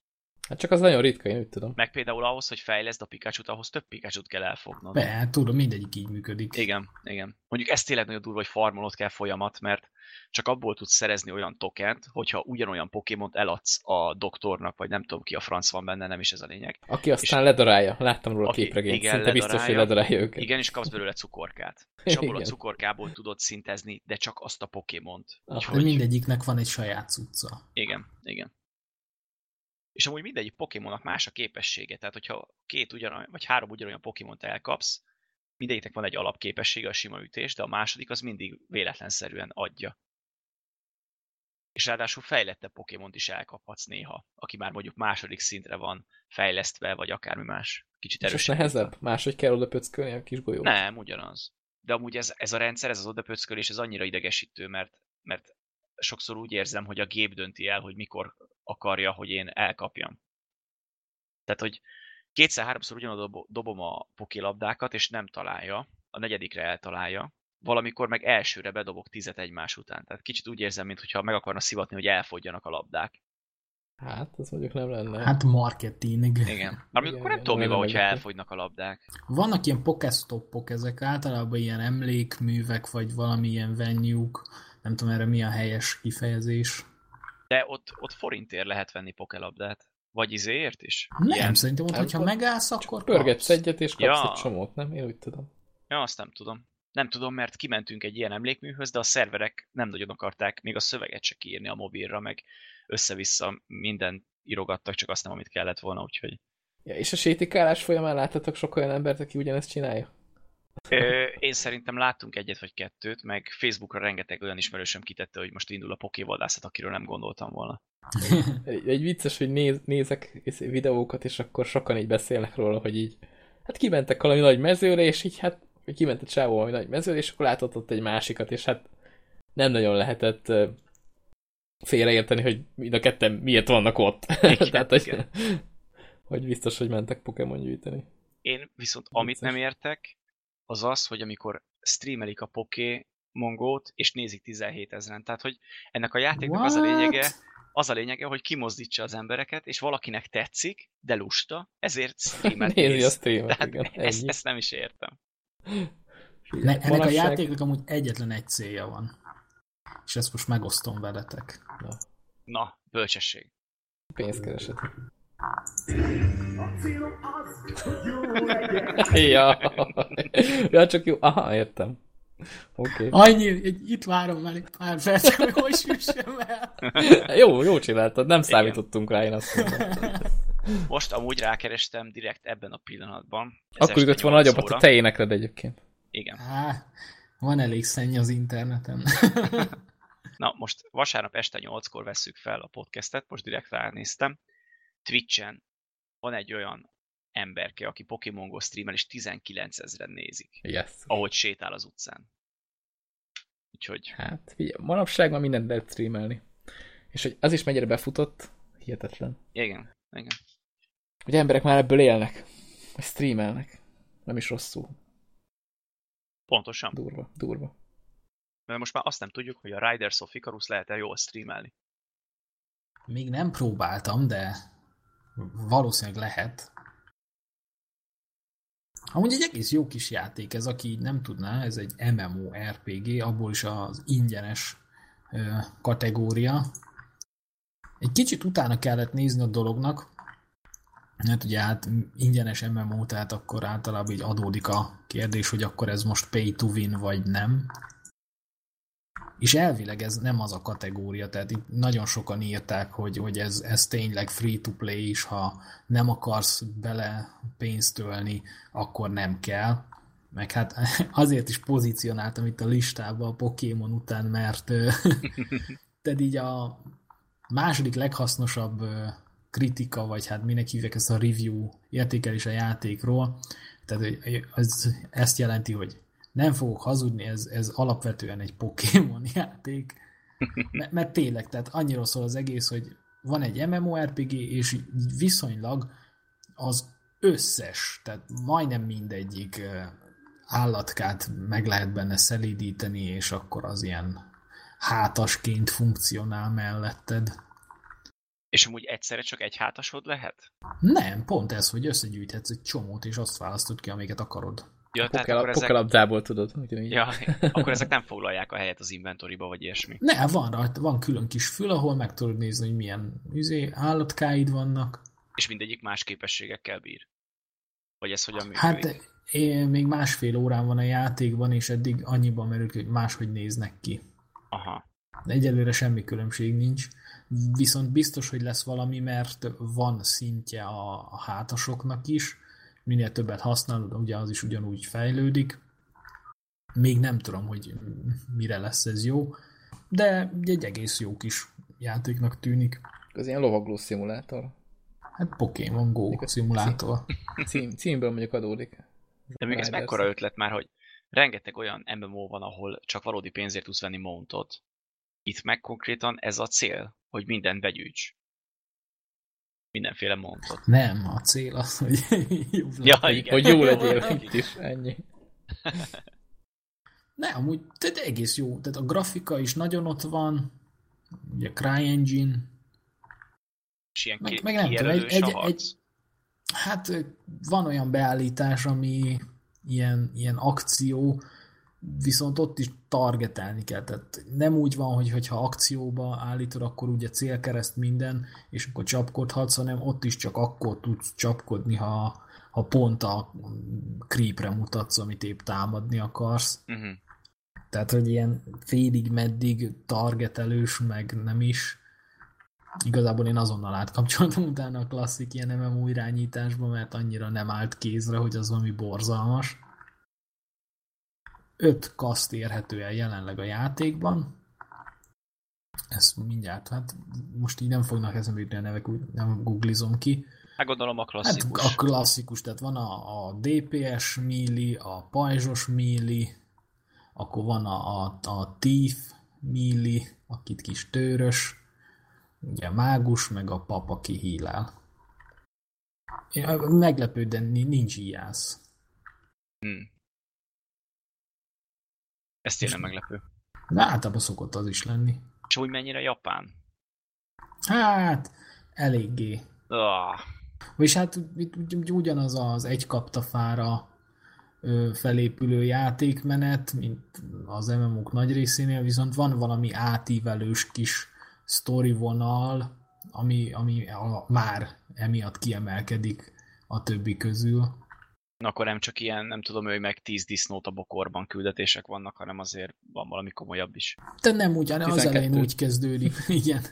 Hát csak az nagyon ritka, én úgy tudom. Meg például ahhoz, hogy fejleszd a Pikachu-t, ahhoz több Pikachu-t kell elfognod. Be, hát tudom, mindegyik így működik. Igen, igen. Mondjuk ez tényleg nagyon durva, hogy farmolod kell folyamat, mert csak abból tudsz szerezni olyan tokent, hogyha ugyanolyan Pokémont eladsz a doktornak, vagy nem tudom ki a franc van benne, nem is ez a lényeg. Aki aztán ledarálja. Láttam róla Aki- képregényt. igen, Szinte biztos, hogy ledarálja. őket. Igen, és kapsz belőle cukorkát. És abból a Igen. cukorkából tudod szintezni, de csak azt a Pokémont. De Úgyhogy, mindegyiknek van egy saját cucca. igen, igen. És amúgy mindegyik Pokémonnak más a képessége, tehát hogyha két ugyanolyan, vagy három ugyanolyan Pokémont elkapsz, mindegyiknek van egy alapképessége, a sima ütés, de a második az mindig véletlenszerűen adja. És ráadásul fejlettebb Pokémont is elkaphatsz néha, aki már mondjuk második szintre van fejlesztve, vagy akármi más. Kicsit És erősebb. nehezebb? Máshogy kell oda pöckölni a kis golyót? Nem, ugyanaz. De amúgy ez, ez a rendszer, ez az odapöckölés, ez annyira idegesítő, mert, mert sokszor úgy érzem, hogy a gép dönti el, hogy mikor akarja, hogy én elkapjam. Tehát, hogy kétszer-háromszor ugyanoda dobo- dobom a pokélabdákat, és nem találja, a negyedikre eltalálja, valamikor meg elsőre bedobok tizet egymás után. Tehát kicsit úgy érzem, mintha meg akarna szivatni, hogy elfogjanak a labdák. Hát, ez mondjuk nem lenne. Hát marketing. Igen. Már Igen, akkor nem igen, tudom, mi van, hogyha elfogynak a labdák. Vannak ilyen pokestoppok, ezek általában ilyen emlékművek, vagy valamilyen venue nem tudom erre mi a helyes kifejezés. De ott, ott forintért lehet venni pokelabdát. Vagy izéért is? Nem, Ilyen- szerintem ott, hogyha megállsz, akkor Pörgetsz egyet, és kapsz Ja. egy csomót, nem? Én úgy tudom. Ja, azt nem tudom. Nem tudom, mert kimentünk egy ilyen emlékműhöz, de a szerverek nem nagyon akarták még a szöveget se kiírni a mobilra, meg össze-vissza minden írogattak, csak azt nem, amit kellett volna, úgyhogy... Ja, és a sétikálás folyamán láttatok sok olyan embert, aki ugyanezt csinálja? Ö, én szerintem láttunk egyet vagy kettőt, meg Facebookra rengeteg olyan ismerősöm kitette, hogy most indul a pokévadászat, akiről nem gondoltam volna. Egy, vicces, hogy néz, nézek videókat, és akkor sokan így beszélnek róla, hogy így, hát kimentek valami nagy mezőre, és így hát kiment a csávó valami nagy mezőre, és akkor látott ott egy másikat, és hát nem nagyon lehetett félreérteni, hogy mind a ketten miért vannak ott. Igen, Tehát, hogy, igen. hogy biztos, hogy mentek Pokémon gyűjteni. Én viszont amit nem értek, az az, hogy amikor streamelik a Pokémon Go-t, és nézik 17 ezeren. Tehát, hogy ennek a játéknak az a What? lényege, az a lényege, hogy kimozdítsa az embereket, és valakinek tetszik, de lusta, ezért streamet Nézi néz. a streamet, Tehát igen, ezt, ezt nem is értem. Ne, ennek a Manapság- játéknak amúgy egyetlen egy célja van. És ezt most megosztom veletek. Na, Na, bölcsesség. Pénzkereset. Ja. ja, csak jó. Aha, értem. Oké. Okay. Annyi, egy, itt várom már egy pár perc, hogy hogy süssem el. jó, jó csináltad, nem Igen. számítottunk rá, én azt mondom. Most amúgy rákerestem direkt ebben a pillanatban. Akkor jutott volna nagyobbat a te énekred egyébként. Igen. Há, van elég szenny az interneten. Na, most vasárnap este 8-kor veszük fel a podcastet, most direkt ránéztem. Twitchen van egy olyan emberke, aki Pokémon Go streamel, és 19 ezeren nézik. Yes. Ahogy sétál az utcán. Úgyhogy... Hát, figyelj, manapság már mindent lehet streamelni. És hogy az is mennyire befutott, hihetetlen. Igen, igen. Hogy emberek már ebből élnek. Vagy streamelnek. Nem is rosszul. Pontosan. Durva, durva. Mert most már azt nem tudjuk, hogy a Riders of Icarus lehet-e jól streamelni. Még nem próbáltam, de valószínűleg lehet. Amúgy egy egész jó kis játék ez, aki nem tudná, ez egy MMORPG, abból is az ingyenes ö, kategória. Egy kicsit utána kellett nézni a dolognak, Hát ugye hát ingyenes MMO, tehát akkor általában így adódik a kérdés, hogy akkor ez most pay to win, vagy nem. És elvileg ez nem az a kategória, tehát itt nagyon sokan írták, hogy, hogy ez, ez tényleg free-to-play is, ha nem akarsz bele pénzt ölni, akkor nem kell. Meg hát azért is pozícionáltam itt a listába a Pokémon után, mert tehát így a második leghasznosabb kritika, vagy hát minek hívják ezt a review értékelés a játékról, tehát ez, ezt jelenti, hogy nem fogok hazudni, ez, ez alapvetően egy Pokémon játék, mert, mert tényleg, tehát annyira szól az egész, hogy van egy MMORPG, és viszonylag az összes, tehát majdnem mindegyik állatkát meg lehet benne szelídíteni, és akkor az ilyen hátasként funkcionál melletted. És amúgy egyszerre csak egy hátasod lehet? Nem, pont ez, hogy összegyűjthetsz egy csomót, és azt választod ki, amiket akarod. Ja, Pokel, tehát akkor pokelabdából tudod. Ugyanígy. Ja, akkor ezek nem foglalják a helyet az inventoriba, vagy ilyesmi. Ne, van rajta, van külön kis fül, ahol meg tudod nézni, hogy milyen üzé, állatkáid vannak. És mindegyik más képességekkel bír? Vagy ez hogyan működik? Hát én még másfél órán van a játékban, és eddig annyiban merült, hogy máshogy néznek ki. Aha. De egyelőre semmi különbség nincs. Viszont biztos, hogy lesz valami, mert van szintje a, a hátasoknak is, minél többet használod, ugye az is ugyanúgy fejlődik. Még nem tudom, hogy mire lesz ez jó, de egy egész jó kis játéknak tűnik. Ez ilyen lovagló szimulátor. Hát Pokémon Go szimulátor. Cím, címből mondjuk adódik. De még ez mekkora ötlet már, hogy rengeteg olyan MMO van, ahol csak valódi pénzért tudsz venni mountot. Itt meg konkrétan ez a cél, hogy mindent begyűjts mindenféle mondatot. Nem, a cél az, hogy jó ja, igen. Hogy jó legyél is, ennyi. Ne, amúgy tehát egész jó. Tehát a grafika is nagyon ott van, ugye CryEngine. És ilyen meg, meg nem tudom, egy, egy, egy, hát van olyan beállítás, ami ilyen, ilyen akció, viszont ott is targetelni kell. Tehát nem úgy van, hogy hogyha akcióba állítod, akkor ugye célkereszt minden, és akkor csapkodhatsz, hanem ott is csak akkor tudsz csapkodni, ha, ha pont a creepre mutatsz, amit épp támadni akarsz. Uh-huh. Tehát, hogy ilyen félig meddig targetelős, meg nem is. Igazából én azonnal átkapcsoltam utána a klasszik ilyen MMO irányításba, mert annyira nem állt kézre, hogy az valami borzalmas öt kaszt érhető el jelenleg a játékban. Ezt mindjárt, hát most így nem fognak eszembe jutni a nevek, úgy nem googlizom ki. Hát gondolom a klasszikus. Hát a klasszikus, tehát van a, a DPS míli, a pajzsos míli, akkor van a, a, a Thief míli, akit kis tőrös, ugye a mágus, meg a pap, aki hílál. Meglepő, de nincs ijász. Hmm. Ez tényleg meglepő. Na, általában szokott az is lenni. És úgy mennyire Japán? Hát, eléggé. Oh. És hát ugyanaz az egy kaptafára felépülő játékmenet, mint az MMO-k nagy részénél, viszont van valami átívelős kis sztori vonal, ami, ami a, már emiatt kiemelkedik a többi közül. Na akkor nem csak ilyen, nem tudom, hogy meg 10 disznót a bokorban küldetések vannak, hanem azért van valami komolyabb is. De nem úgy, hanem az 12. elején úgy kezdődik, igen.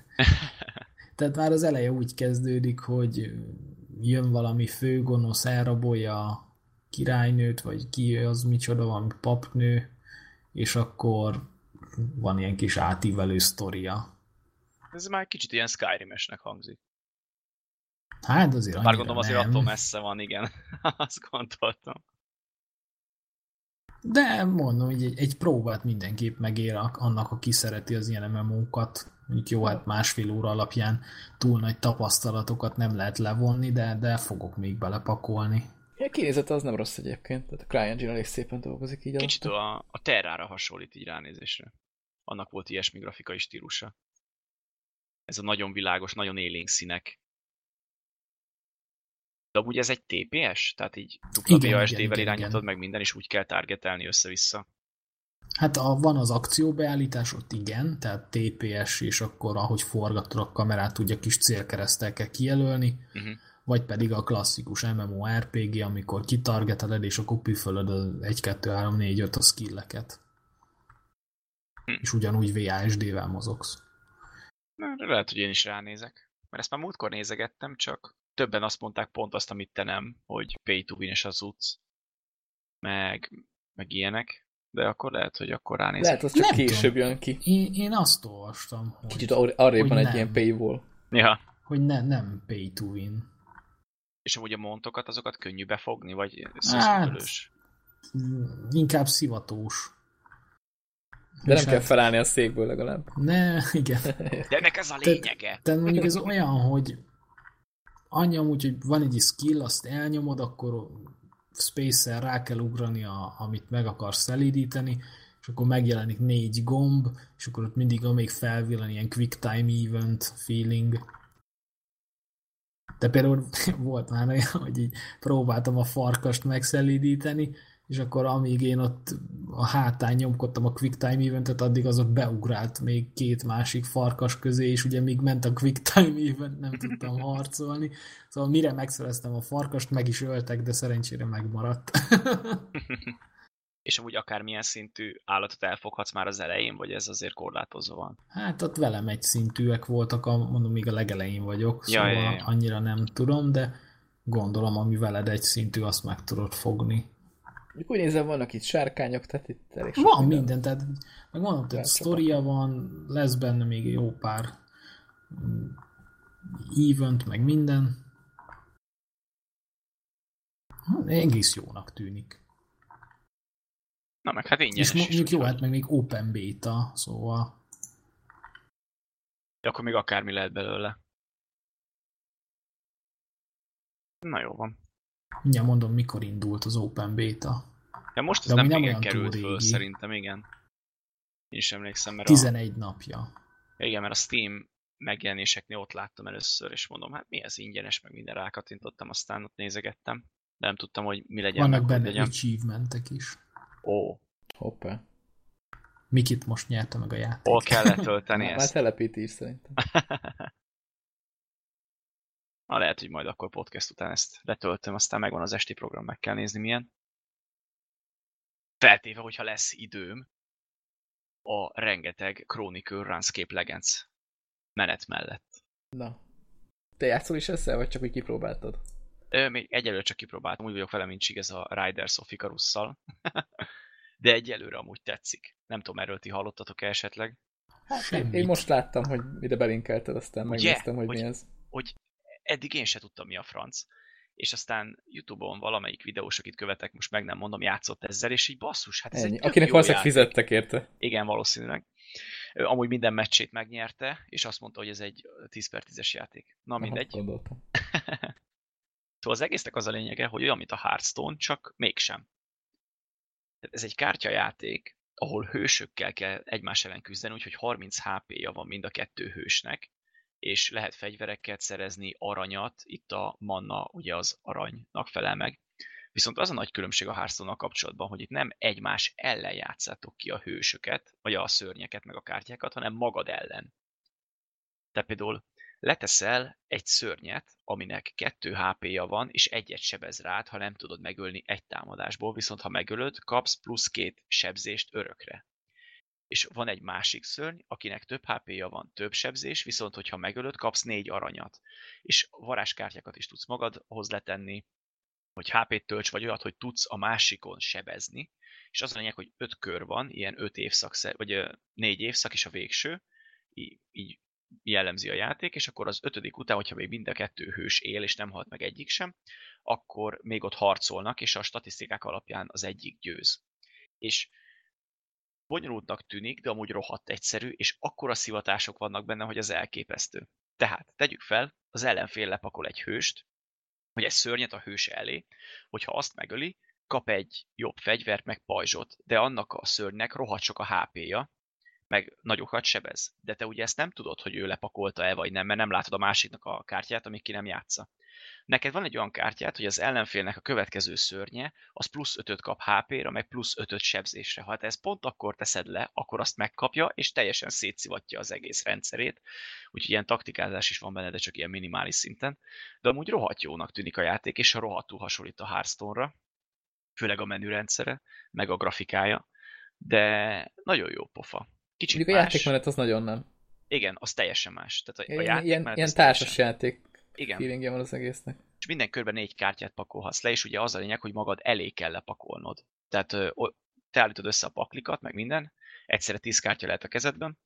Tehát már az eleje úgy kezdődik, hogy jön valami főgonosz, elrabolja a királynőt, vagy ki az micsoda, valami papnő, és akkor van ilyen kis átívelő sztoria. Ez már egy kicsit ilyen Skyrim-esnek hangzik. Hát azért Bár gondolom azért nem. attól messze van, igen. Azt gondoltam. De mondom, hogy egy, egy próbát mindenképp megér a- annak, aki szereti az ilyen MMO-kat. Mondjuk jó, hát másfél óra alapján túl nagy tapasztalatokat nem lehet levonni, de, de fogok még belepakolni. A kinézete az nem rossz egyébként, tehát a CryEngine elég szépen dolgozik így Kicsit a, a Terrára hasonlít így ránézésre. Annak volt ilyesmi grafikai stílusa. Ez a nagyon világos, nagyon élénk színek. De amúgy ez egy TPS? Tehát így igen, irányítod igen. meg minden, és úgy kell targetelni össze-vissza. Hát a, van az akcióbeállítás, ott igen, tehát TPS, és akkor ahogy forgatod a kamerát, ugye kis célkeresztelkel kijelölni, Uh-huh. vagy pedig a klasszikus MMORPG, amikor kitargeteled, és akkor püfölöd az 1, 2, 3, 4, 5 a skilleket. Hm. És ugyanúgy VASD-vel mozogsz. Na, lehet, hogy én is ránézek. Mert ezt már múltkor nézegettem, csak többen azt mondták pont azt, amit te nem, hogy pay to win-es az utc. Meg, meg ilyenek. De akkor lehet, hogy akkor ránézek. Lehet, az csak Nem később tudom. jön ki. Én, én azt olvastam, hogy, Kicsit ar- arrébb van egy nem. ilyen paywall. Ja. hogy ne, nem pay to win. És amúgy a montokat, azokat könnyű befogni, vagy Hát, szószintülős? Mm, Inkább szivatós. De És nem kell hát- felállni a székből legalább. Ne, igen. De ennek ez a lényege. Tehát mondjuk ez olyan, hogy annyi amúgy, hogy van egy skill, azt elnyomod, akkor space rá kell ugrani, a, amit meg akarsz szelídíteni, és akkor megjelenik négy gomb, és akkor ott mindig amíg felvillan ilyen quick time event feeling. De például volt már olyan, hogy így próbáltam a farkast megszelídíteni, és akkor amíg én ott a hátán nyomkodtam a quick time eventet, addig az ott beugrált még két másik farkas közé, és ugye míg ment a quick time event, nem tudtam harcolni. Szóval mire megszereztem a farkast, meg is öltek, de szerencsére megmaradt. És amúgy akármilyen szintű állatot elfoghatsz már az elején, vagy ez azért korlátozva van? Hát ott velem egy szintűek voltak, a, mondom, még a legelején vagyok, Ja, szóval ja, ja. annyira nem tudom, de gondolom, ami veled egy szintű, azt meg tudod fogni. Úgy nézem, vannak itt sárkányok, tehát itt elég sok Van minden, tehát meg mondom, tehát sztoria van, lesz benne még jó pár mm, event, meg minden. Hm, Egész jónak tűnik. Na meg hát ingyenes És mondjuk jó, úgyhogy- hát meg még open beta, szóval De akkor még akármi lehet belőle. Na jó van. Mindjárt mondom, mikor indult az open beta. Ja most ez De nem, nem igen került föl, régi. szerintem igen. Én is emlékszem, mert 11 napja. a, igen, mert a Steam megjelenéseknél ott láttam először, és mondom, hát mi ez ingyenes, meg minden rákattintottam, aztán ott nézegettem. De nem tudtam, hogy mi legyen, Vannak meg benne legyen. achievementek is. Ó, Hoppá. Mikit most nyerte meg a játék. hol kell letölteni Már ezt? telepíti is szerintem. Na lehet, hogy majd akkor podcast után ezt letöltöm, aztán megvan az esti program, meg kell nézni milyen. Feltéve, hogyha lesz időm a rengeteg Chronicle Runscape Legends menet mellett. Na. Te játszol is ezzel, vagy csak úgy kipróbáltad? Ö, még egyelőre csak kipróbáltam, úgy vagyok vele, mint Csig ez a Riders of Icarusszal. De egyelőre amúgy tetszik. Nem tudom, erről ti hallottatok -e esetleg? Hát én, Semmit. én most láttam, hogy ide belinkelted, aztán megnéztem, hogy, Hogy- mi ez. hogy eddig én se tudtam, mi a franc. És aztán Youtube-on valamelyik videós, akit követek, most meg nem mondom, játszott ezzel, és így basszus, hát ez Ennyi. egy Akinek valószínűleg fizettek érte. Igen, valószínűleg. Ő amúgy minden meccsét megnyerte, és azt mondta, hogy ez egy 10 per 10-es játék. Na Aha, mindegy. Gondoltam. Szóval az egésznek az a lényege, hogy olyan, mint a Hearthstone, csak mégsem. Tehát ez egy kártyajáték, ahol hősökkel kell egymás ellen küzdeni, úgyhogy 30 HP-ja van mind a kettő hősnek, és lehet fegyvereket szerezni, aranyat, itt a manna ugye az aranynak felel meg. Viszont az a nagy különbség a hearthstone kapcsolatban, hogy itt nem egymás ellen játszátok ki a hősöket, vagy a szörnyeket, meg a kártyákat, hanem magad ellen. Te például leteszel egy szörnyet, aminek kettő HP-ja van, és egyet sebez rád, ha nem tudod megölni egy támadásból, viszont ha megölöd, kapsz plusz két sebzést örökre. És van egy másik szörny, akinek több HP-ja van, több sebzés, viszont hogyha megölöd, kapsz négy aranyat. És varázskártyákat is tudsz magadhoz letenni, hogy HP-t tölts, vagy olyat, hogy tudsz a másikon sebezni. És az a lényeg, hogy öt kör van, ilyen öt évszak, vagy négy évszak, és a végső, így, jellemzi a játék, és akkor az ötödik után, hogyha még mind a kettő hős él, és nem halt meg egyik sem, akkor még ott harcolnak, és a statisztikák alapján az egyik győz. És bonyolultnak tűnik, de amúgy rohadt egyszerű, és akkora szivatások vannak benne, hogy az elképesztő. Tehát tegyük fel, az ellenfél lepakol egy hőst, vagy egy szörnyet a hős elé, hogyha azt megöli, kap egy jobb fegyvert, meg pajzsot, de annak a szörnynek rohadt sok a HP-ja, meg nagyokat sebez. De te ugye ezt nem tudod, hogy ő lepakolta-e vagy nem, mert nem látod a másiknak a kártyát, amíg ki nem játsza. Neked van egy olyan kártyát, hogy az ellenfélnek a következő szörnye, az plusz 5 kap HP-ra, meg plusz 5 sebzésre. Ha te ezt pont akkor teszed le, akkor azt megkapja, és teljesen szétszivatja az egész rendszerét. Úgyhogy ilyen taktikázás is van benne, de csak ilyen minimális szinten. De amúgy rohadt jónak tűnik a játék, és a rohadtul hasonlít a Hearthstone-ra, főleg a menürendszere, meg a grafikája, de nagyon jó pofa. Kicsit Mondjuk más. a játékmenet az nagyon nem. Igen, az teljesen más. Tehát a, a ilyen, ilyen, ilyen társas teljesen... játék Igen. feelingje van az egésznek. És minden körben négy kártyát pakolhatsz le, és ugye az a lényeg, hogy magad elé kell lepakolnod. Tehát te állítod össze a paklikat, meg minden, egyszerre tíz kártya lehet a kezedben,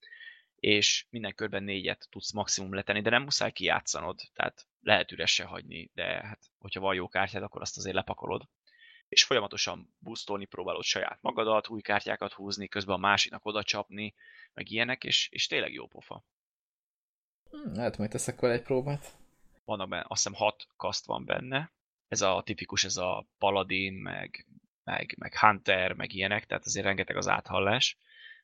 és minden körben négyet tudsz maximum letenni, de nem muszáj kijátszanod, tehát lehet üresen hagyni, de hát, hogyha van jó kártyád, akkor azt azért lepakolod és folyamatosan boostolni próbálod saját magadat, új kártyákat húzni, közben a másiknak oda csapni, meg ilyenek, és, és tényleg jó pofa. Hmm, hát majd teszek vele egy próbát. Vannak benne, azt hiszem hat kaszt van benne. Ez a tipikus, ez a paladin, meg, meg, meg hunter, meg ilyenek, tehát azért rengeteg az áthallás.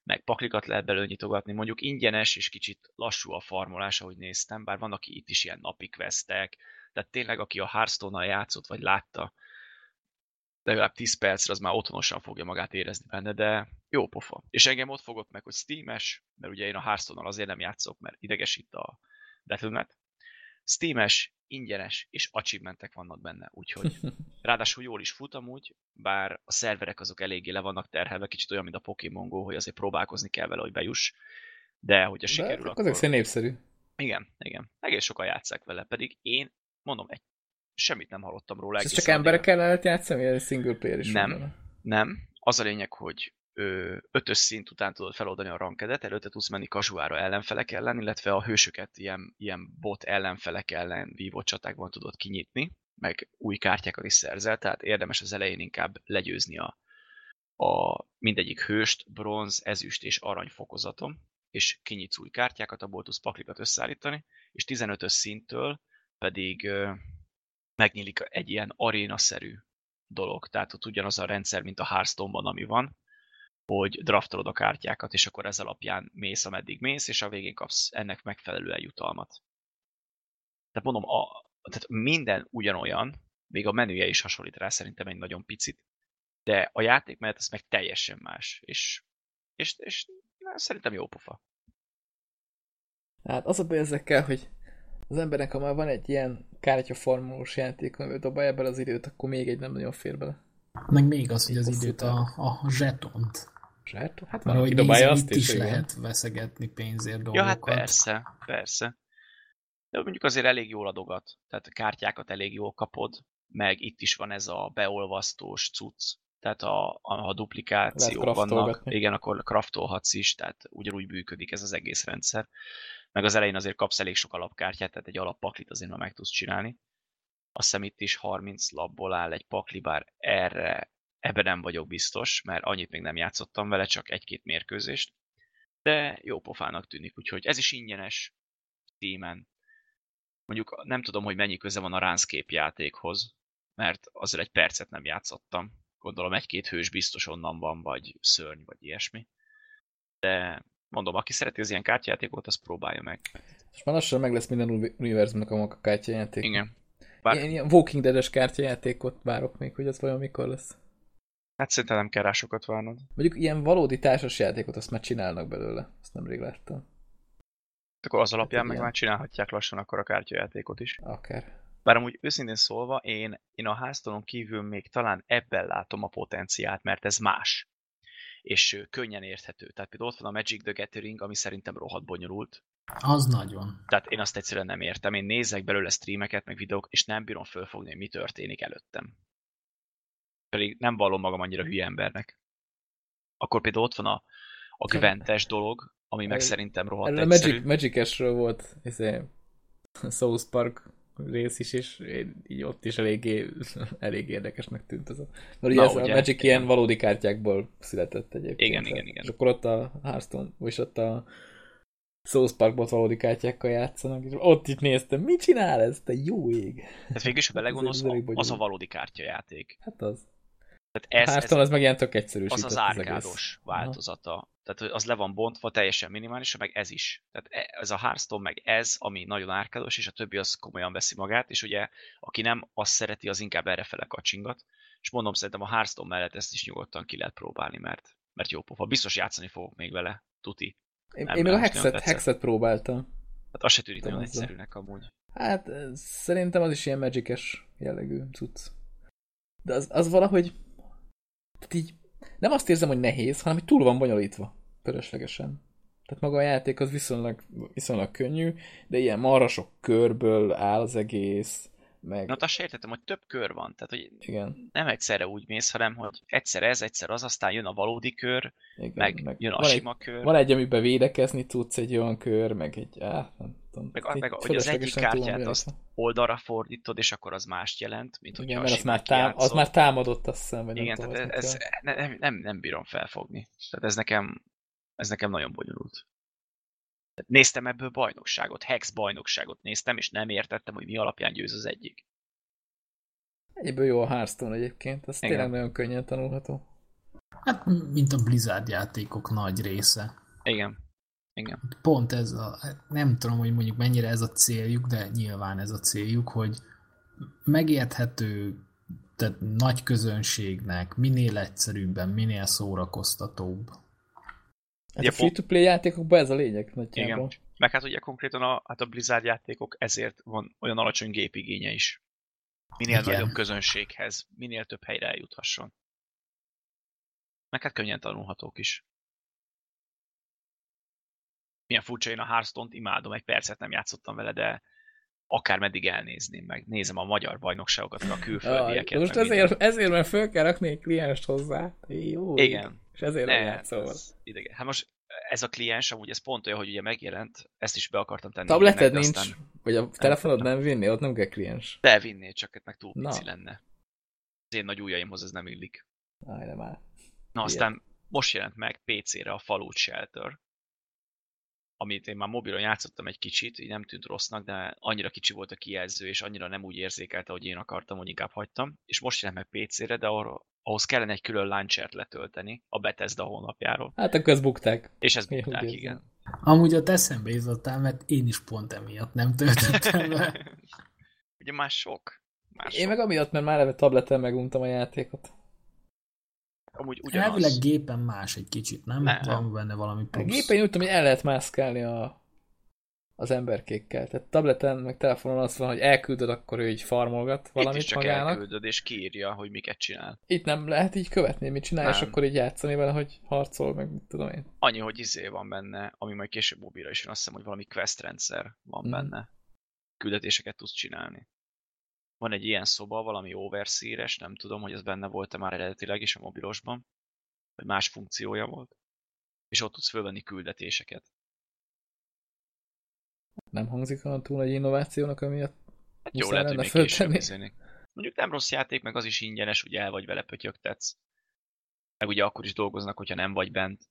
Meg paklikat lehet belőle nyitogatni, mondjuk ingyenes és kicsit lassú a farmolás, ahogy néztem, bár vannak itt is ilyen napi questek, tehát tényleg aki a Hearthstone-nal játszott, vagy látta, legalább 10 percre az már otthonosan fogja magát érezni benne, de jó pofa. És engem ott fogott meg, hogy Steam-es, mert ugye én a hearthstone azért nem játszok, mert idegesít a Battle.net. Steam-es, ingyenes és achievementek vannak benne, úgyhogy ráadásul jól is fut amúgy, bár a szerverek azok eléggé le vannak terhelve, kicsit olyan, mint a Pokémon Go, hogy azért próbálkozni kell vele, hogy bejuss, de hogyha sikerül, de, akkor... Ezek népszerű. Igen, igen. Egész sokan játszák vele, pedig én mondom, egy semmit nem hallottam róla. És csak emberekkel lehet játszani, vagy single player is Nem, nem. Az a lényeg, hogy ötös szint után tudod feloldani a rankedet, előtte tudsz menni kazuára ellenfelek ellen, illetve a hősöket ilyen, ilyen bot ellenfelek ellen vívott csatákban tudod kinyitni, meg új kártyákat is szerzel, tehát érdemes az elején inkább legyőzni a, a mindegyik hőst, bronz, ezüst és arany fokozaton, és kinyitsz új kártyákat, abból tudsz paklikat összeállítani, és 15-ös szinttől pedig megnyílik egy ilyen arénaszerű dolog. Tehát ott ugyanaz a rendszer, mint a Hearthstone-ban, ami van, hogy draftolod a kártyákat, és akkor ez alapján mész, ameddig mész, és a végén kapsz ennek megfelelően jutalmat. Tehát mondom, a, tehát minden ugyanolyan, még a menüje is hasonlít rá szerintem egy nagyon picit, de a játék mellett ez meg teljesen más, és, és, és szerintem jó pofa. Hát az a baj ezekkel, hogy az embernek, ha már van egy ilyen kártyaformós játék, amivel dobálja bele az időt, akkor még egy nem nagyon fér bele. Meg még az, hogy az időt, a, a zsetont. Zseton? Hát van, hogy dobálja azt is, is lehet veszegetni pénzért dolgokat. Ja, hát persze, persze. De mondjuk azért elég jól adogat. Tehát a kártyákat elég jól kapod, meg itt is van ez a beolvasztós cucc. Tehát a, a, a duplikációk vannak, igen, akkor kraftolhatsz is, tehát ugyanúgy működik ez az egész rendszer meg az elején azért kapsz elég sok alapkártyát, tehát egy alappaklit azért már meg tudsz csinálni. Azt hiszem itt is 30 labból áll egy pakli, bár erre, ebben nem vagyok biztos, mert annyit még nem játszottam vele, csak egy-két mérkőzést. De jó pofának tűnik, úgyhogy ez is ingyenes Steam-en. Mondjuk nem tudom, hogy mennyi köze van a Runscape játékhoz, mert azért egy percet nem játszottam. Gondolom egy-két hős biztos onnan van, vagy szörny, vagy ilyesmi. De mondom, aki szereti az ilyen kártyajátékot, az próbálja meg. És már lassan meg lesz minden univerzumnak a maga kártyajáték. Igen. Bár... Én ilyen Walking Dead-es kártyajátékot várok még, hogy az vajon mikor lesz. Hát szerintem nem kell rá sokat várnod. Mondjuk ilyen valódi társas játékot azt már csinálnak belőle. Azt nemrég láttam. Akkor az alapján Hát meg már csinálhatják lassan akkor a kártyajátékot is. Akár. Bár amúgy őszintén szólva, én, én a háztonon kívül még talán ebben látom a potenciált, mert ez más. És könnyen érthető. Tehát például ott van a Magic the Gathering, ami szerintem rohadt bonyolult. Az nagyon. Tehát én azt egyszerűen nem értem. Én nézek belőle streameket, meg videók, és nem bírom fölfogni, hogy mi történik előttem. Pedig nem vallom magam annyira hülye embernek. Akkor például ott van a, a Gwentes dolog, ami meg szerintem rohadt Erről a egyszerű. Magic, Magic-esről volt izé, South Park rész is, és így ott is eléggé, elég érdekesnek tűnt az a... Mert ugye Na, ez a ugye, Magic ilyen valódi kártyákból született egyébként. Igen, igen, igen. És akkor ott a Hearthstone, vagy ott a South Parkból valódi kártyákkal játszanak, és ott itt néztem, mit csinál ez, te jó ég? Tehát végül is, belegondolsz, Ez elég az a valódi kártyajáték. Hát az. Tehát Ez, a ez, Hearthstone az meg ilyen tök egyszerűsített az az árkádos változata. Tehát az le van bontva, teljesen minimális, meg ez is. Tehát e- ez a Hearthstone meg ez, ami nagyon árkádos, és a többi az komolyan veszi magát, és ugye aki nem azt szereti, az inkább errefele kacsingat. És mondom, szerintem a Hearthstone mellett ezt is nyugodtan ki lehet próbálni, mert, mert jó pofa. Biztos játszani fogok még vele, tuti. Én, Nem, én még a Hexet. Hexet próbáltam. Hát az se tűnik Tudom, nagyon azzal. egyszerűnek amúgy. Hát szerintem az is ilyen magic jellegű cucc. De az, az valahogy tehát így nem azt érzem, hogy nehéz, hanem hogy túl van bonyolítva. Pöröslegesen. Tehát maga a játék az viszonylag, viszonylag könnyű, de ilyen marra sok körből áll az egész, meg Na, azt értettem, hogy több kör van. Tehát, hogy igen, nem egyszerre úgy mész, hanem hogy egyszer ez, egyszer az, aztán jön a valódi kör, igen, meg, jön a van, egy, sima kör. van egy, amiben védekezni tudsz, egy olyan kör, meg egy, áh, nem tudom. Meg, meg hogy az egyik kártyát bonyolítva. azt oldalra fordítod, és akkor az mást jelent, mint Igen, a mert az már, tám, az már támadott, azt hiszem, vagy nem Igen, tudom, tehát hogy ez, ez nem, nem, nem bírom felfogni. Tehát ez nekem, ez nekem nagyon bonyolult. Néztem ebből bajnokságot, Hex bajnokságot néztem, és nem értettem, hogy mi alapján győz az egyik. Egyből jó a Hearthstone egyébként, ez Igen. tényleg nagyon könnyen tanulható. Hát, mint a Blizzard játékok nagy része. Igen. Igen. Pont ez a, nem tudom, hogy mondjuk mennyire ez a céljuk, de nyilván ez a céljuk, hogy megérthető, tehát nagy közönségnek, minél egyszerűbben, minél szórakoztatóbb. Hát Ugye a free-to-play játékokban ez a lényeg nagyjából. Igen. Meg hát ugye konkrétan a, hát a Blizzard játékok ezért van olyan alacsony gépigénye is. Minél Igen. nagyobb közönséghez, minél több helyre eljuthasson. Meg hát könnyen tanulhatók is. Milyen furcsa, én a Hearthstone-t imádom, egy percet nem játszottam vele, de akár meddig elnézném meg. Nézem a magyar bajnokságokat, a külföldieket. de most ezért, ezért, mert föl kell rakni egy klienst hozzá. Jó. Igen. És ezért Ne, nem játszol. ez idegen. Hát most ez a kliens, amúgy ez pont olyan, hogy ugye megjelent, ezt is be akartam tenni. Tableted de nincs, aztán vagy a telefonod nem vinni, ott nem kell kliens. De vinnél, csak meg túl Na. pici lenne. Az én nagy ujjaimhoz ez nem illik. Állj, nem áll. Na aztán most jelent meg PC-re a Fallout Shelter, amit én már mobilon játszottam egy kicsit, így nem tűnt rossznak, de annyira kicsi volt a kijelző, és annyira nem úgy érzékelte, hogy én akartam, hogy inkább hagytam. És most jelent meg PC-re, de arra, ahhoz kellene egy külön launchert letölteni a Bethesda honlapjáról. Hát akkor ezt bukták. És ez bukták, igen. Amúgy ott eszembe jutottál, mert én is pont emiatt nem töltöttem be. Ugye már sok. Már Én sok. meg amiatt, mert már eleve tableten meguntam a játékot. Amúgy ugyanaz. Elvileg gépen más egy kicsit, nem? Nem. Van benne valami A plusz. gépen úgy tudom, hogy el lehet mászkálni a, az emberkékkel. Tehát tableten, meg telefonon az van, hogy elküldöd, akkor ő így farmolgat Itt valamit is csak magának. elküldöd, és kiírja, hogy miket csinál. Itt nem lehet így követni, mit csinál, és Nem. akkor így játszani vele, hogy harcol, meg mit tudom én. Annyi, hogy izé van benne, ami majd később mobilra is jön, azt hiszem, hogy valami quest rendszer van Mhm. benne. Küldetéseket tudsz csinálni. Van egy ilyen szoba, valami overseer nem tudom, hogy ez benne volt-e már eredetileg is a mobilosban, vagy más funkciója volt. És ott tudsz fölvenni küldetéseket. Nem hangzik olyan túl nagy innovációnak, amiatt Hát jó lehet, hogy még később. Mondjuk nem rossz játék, meg az is ingyenes, ugye el vagy vele pötyögtetsz. Meg ugye akkor is dolgoznak, hogyha nem vagy bent.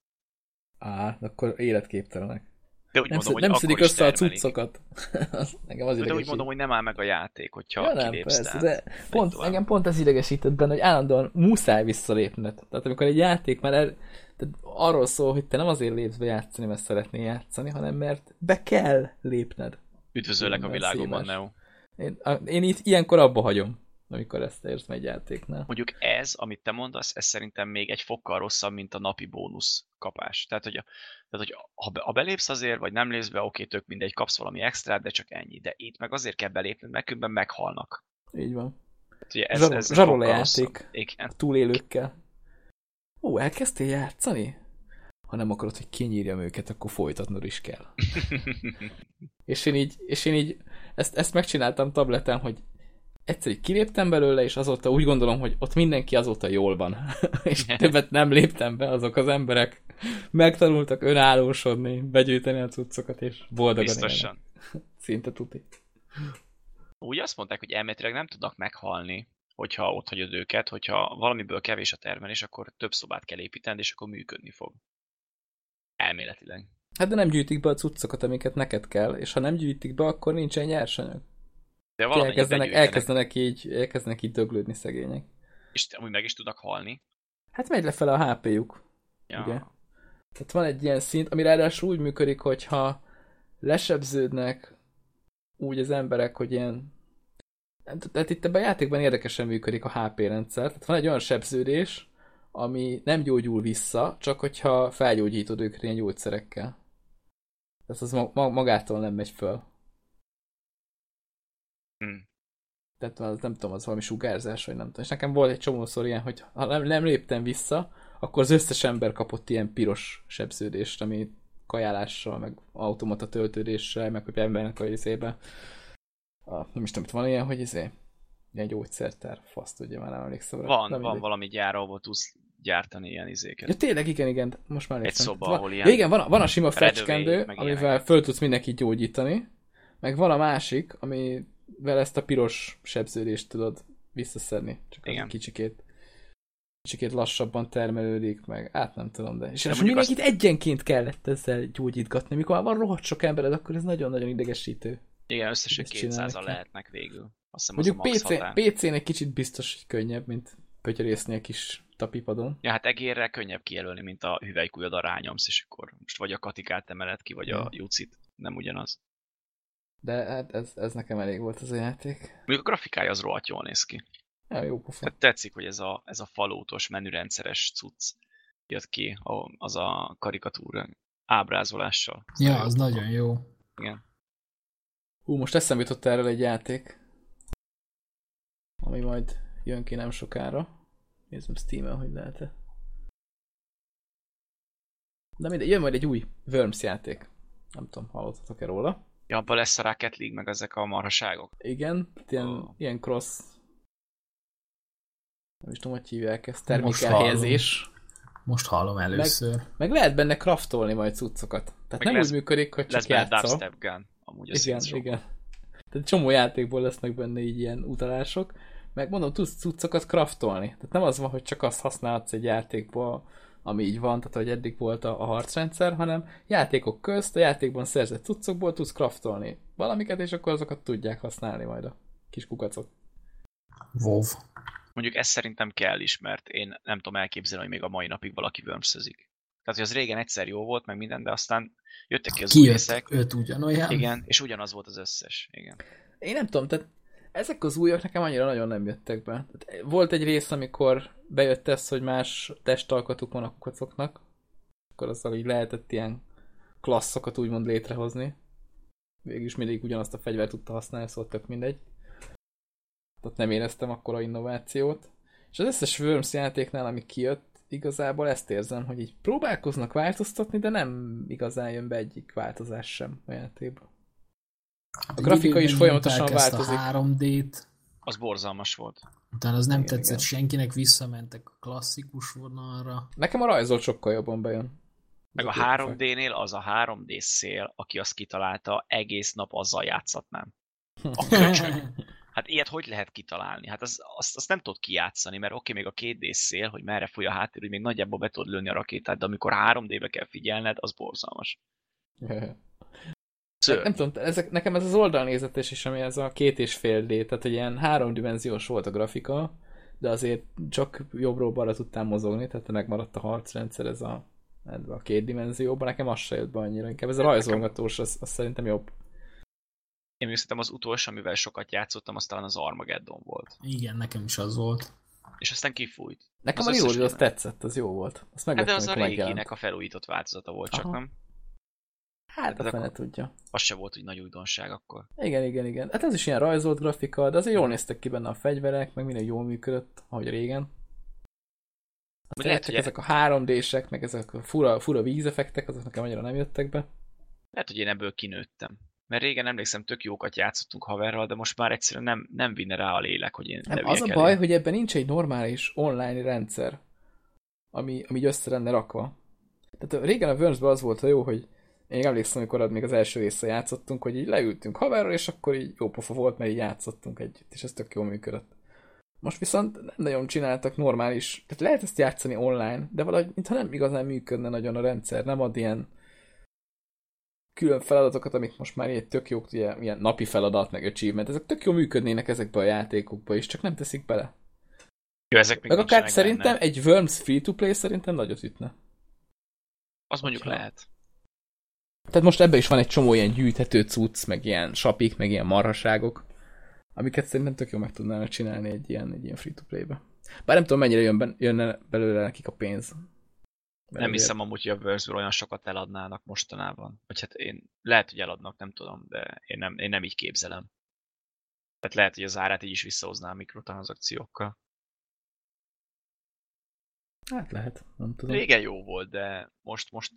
Á, akkor életképtelenek. De úgy Nem, mondom, szed, nem hogy szedik össze a termelik. cuccokat. Az- az De úgy idegesít. mondom, hogy nem áll meg a játék, hogyha Ja, nem, persze, de pont, tovább. engem pont ez idegesített benne, hogy állandóan muszáj visszalépned. Tehát amikor egy játék már el, tehát arról szól, hogy te nem azért lépsz be játszani, mert szeretnél játszani, hanem mert be kell lépned. Üdvözöllek a világomban. Neo. Én, a, én itt ilyenkor abba hagyom. Amikor ezt érzem egy játéknál. Mondjuk ez, amit te mondasz, ez szerintem még egy fokkal rosszabb, mint a napi bónusz kapás. Tehát, hogy, a, tehát, hogy ha, be, ha belépsz azért, vagy nem lépsz be, oké, tök mindegy, kapsz valami extrát, de csak ennyi. De itt meg azért kell belépned, mert különben meghalnak. Így van. Tehát, ugye ez, Zsarol, ez zsarol a játék. Igen. a túlélőkkel. Ó, elkezdtél játszani? Ha nem akarod, hogy kinyírjam őket, akkor folytatnod is kell. És én így, és én így ezt, ezt megcsináltam tableten, hogy egyszer így kiléptem belőle, és azóta úgy gondolom, hogy ott mindenki azóta jól van. és többet nem léptem be, azok az emberek megtanultak önállósodni, begyűjteni a cuccokat, és boldogan élnek. Biztosan. Szinte tuti. Úgy azt mondták, hogy elméletileg nem tudnak meghalni, hogyha ott hagyod őket, hogyha valamiből kevés a termelés, akkor több szobát kell építeni, és akkor működni fog. Elméletileg. Hát de nem gyűjtik be a cuccokat, amiket neked kell, és ha nem gyűjtik be, akkor nincsen nyersanyag. De valamennyit Elkezdenek, elkezdenek, így, elkezdenek így döglődni szegények. és amúgy meg is tudnak halni. Hát megy lefele a HP-juk. Ja. Ugye? Tehát van egy ilyen szint, ami ráadásul úgy működik, hogyha lesebződnek úgy az emberek, hogy ilyen tehát itt ebben a játékban érdekesen működik a HP rendszer. Tehát van egy olyan sebződés, ami nem gyógyul vissza, csak hogyha felgyógyítod őket ilyen gyógyszerekkel. Tehát az ma- ma- magától nem megy föl. Hm. Tehát az nem tudom, az valami sugárzás, vagy nem tudom. És nekem volt egy csomószor ilyen, hogy ha nem, nem léptem vissza, akkor az összes ember kapott ilyen piros sebződést, ami kajálással, meg automata töltődéssel, meg hogy embernek a izébe. A, nem is tudom, itt van ilyen, hogy izé, ilyen gyógyszertár, fasz tudja, már nem emlékszem. Van, Na, van mindegy. valami gyár, ahol tudsz gyártani ilyen izéket. Ja, tényleg, igen, igen, most már Egy emlékszem. szoba, van, ahol ilyen ja, igen, van, van a sima fecskendő, amivel föl tudsz mindenkit gyógyítani, meg van a másik, amivel ezt a piros sebződést tudod visszaszedni, csak Igen. egy kicsikét kicsikét lassabban termelődik, meg át nem tudom, de... És De mindenkit egyenként kellett ezzel gyógyítgatni, mikor már van rohadt sok embered, akkor ez nagyon-nagyon idegesítő. Igen, összesen Ezt csinálni 200 kell. lehetnek végül. Azt hiszem Mondjuk az a PC. PC-n egy kicsit biztos, hogy könnyebb, mint pötyörészni a kis tapipadon. Ja, hát egérrel könnyebb kijelölni, mint a hüvelykujjad rányomsz, és akkor most vagy a katikát emeled ki, vagy a Ja. jucit. Nem ugyanaz. De hát ez, ez nekem elég volt ez a játék. Mondjuk a grafikája az rohadt jól néz ki. Ja, jó pofa. Tehát tetszik, hogy ez a, ez a falótos, menürendszeres cucc jött ki, a- az a karikatúra ábrázolással. Ez Ja, az nagyon jó. Igen. Hú, most eszembe jutott erről egy játék, ami majd jön ki nem sokára. Nézzem Steam-en, hogy lehet-e. De mindegy, jön majd egy új Worms játék. Nem tudom, hallottatok-e róla? Ja, abban lesz a Rocket League, meg ezek a marhaságok. Igen, ilyen, Ó. ilyen cross nem is tudom, hogy hívják ezt, Most termékelhelyezés. Most hallom először. Meg lehet benne craftolni majd cuccokat. Tehát Meg nem lesz- úgy működik, hogy csak Lesz játszol. Dubstep Gun, amúgy a Igen, igen. Tehát csomó játékból lesznek benne így ilyen utalások. Meg mondom, tudsz cuccokat craftolni. Tehát nem az van, hogy csak azt használhatsz egy játékból, ami így van, tehát hogy eddig volt a, a harcrendszer, hanem játékok közt, a játékban szerzett cuccokból tudsz craftolni valamiket, és akkor azokat tudják használni majd a kis kukacok. WoW. Mondjuk ez szerintem kell is, mert én nem tudom elképzelni, hogy még a mai napig valaki wormsözik. Tehát, hogy az régen egyszer jó volt, meg minden, de aztán jöttek ki az új Kijött részek. öt ugyanolyan. Igen, és ugyanaz volt az összes. Igen. Én nem tudom, tehát ezek az újak nekem annyira nagyon nem jöttek be. Tehát volt egy rész, amikor bejött ez, hogy más testalkatuk van a kukacoknak, akkor azzal így lehetett ilyen klasszokat úgymond létrehozni. Végülis mindig ugyanazt a fegyvert tudta használni, szóval tök mindegy. Tehát nem éreztem akkora innovációt. És az összes Worms játéknál, ami kijött, igazából ezt érzem, hogy így próbálkoznak változtatni, de nem igazán jön be egyik változás sem a játékba. A grafika is folyamatosan változik. A 3D-t, Az borzalmas volt. utána az nem Igen, tetszett igen. senkinek, visszamentek a klasszikus vonalra. Nekem a rajzolt sokkal jobban bejön. Meg a 3D-nél az a 3D szél, aki azt kitalálta, egész nap azzal játszatnám. A köcsög. Hát ilyet hogy lehet kitalálni? Hát az, azt, azt nem tudod kijátszani, mert oké, még a 2D szél, hogy merre fúj a háttér, hogy még nagyjából be tudod lőni a rakétát, de amikor 3D-be kell figyelned, az borzalmas. Nem tudom, ezek, nekem ez az oldalnézetes is, ami ez a két és fél D, tehát egy ilyen háromdimenziós volt a grafika, de azért csak jobbról balra tudtam mozogni, tehát megmaradt a harcrendszer ez a, ebbe a két dimenzióban, nekem az se jött be annyira, inkább ez a rajzolgatós, az, az szerintem jobb. Én még szerintem az utolsó, amivel sokat játszottam, az talán az Armageddon volt. Igen, nekem is az volt. És aztán kifújt. Nekem Az a Reloaded az tetszett, az jó volt. Azt Hát de az a réginek a felújított változata volt, csak Aha. nem? Hát a Hát fene tudja. Az se volt úgy nagy újdonság akkor. Igen, igen, igen. Hát ez is ilyen rajzolt grafika, de azért jól néztek ki benne a fegyverek, meg minden jól működött, ahogy régen. Aztán lehet, jöttek hogy- ezek a 3D-sek, meg ezek a fura, fura vízefektek, azok nekem annyira nem jöttek be. Lehet, hogy én ebből kinőttem. Mert régen emlékszem, tök jókat játszottunk haverral, de most már egyszerűen nem, nem vinne rá a lélek, hogy én Nem, az a elé. baj, hogy ebben nincs egy normális online rendszer, ami, ami így össze lenne rakva. Tehát régen a worms az volt a jó, hogy én emlékszem, amikor még az első része játszottunk, hogy így leültünk haverral, és akkor így jó pofa volt, mert így játszottunk együtt, és ez tök jól működött. Most viszont nem nagyon csináltak normális, tehát lehet ezt játszani online, de valahogy mintha nem igazán működne nagyon a rendszer, nem ad ilyen külön feladatokat, amik most már ilyen tök jók, ugye, ilyen napi feladat, meg achievement, ezek tök jó működnének ezekbe a játékokba is, csak nem teszik bele. Jó, ezek még Meg akár szerintem benne. egy Worms free-to-play szerintem nagyot ütne. Az mondjuk hogyha- lehet. Tehát most ebben is van egy csomó ilyen gyűjthető cucc, meg ilyen sapik, meg ilyen marhaságok, amiket szerintem tök jó meg tudnának csinálni egy ilyen, egy ilyen free-to-play-be. Bár nem tudom, mennyire jön ben, jönne belőle nekik a pénz. Mert Nem hiszem amúgy, hogy a Wormsből olyan sokat eladnának mostanában. Vagy hát én lehet, hogy eladnak, nem tudom, de én nem, én nem így képzelem. Tehát lehet, hogy az árát így is visszahozná a mikrotranszakciókkal. Hát lehet, nem tudom. Régen jó volt, de most, most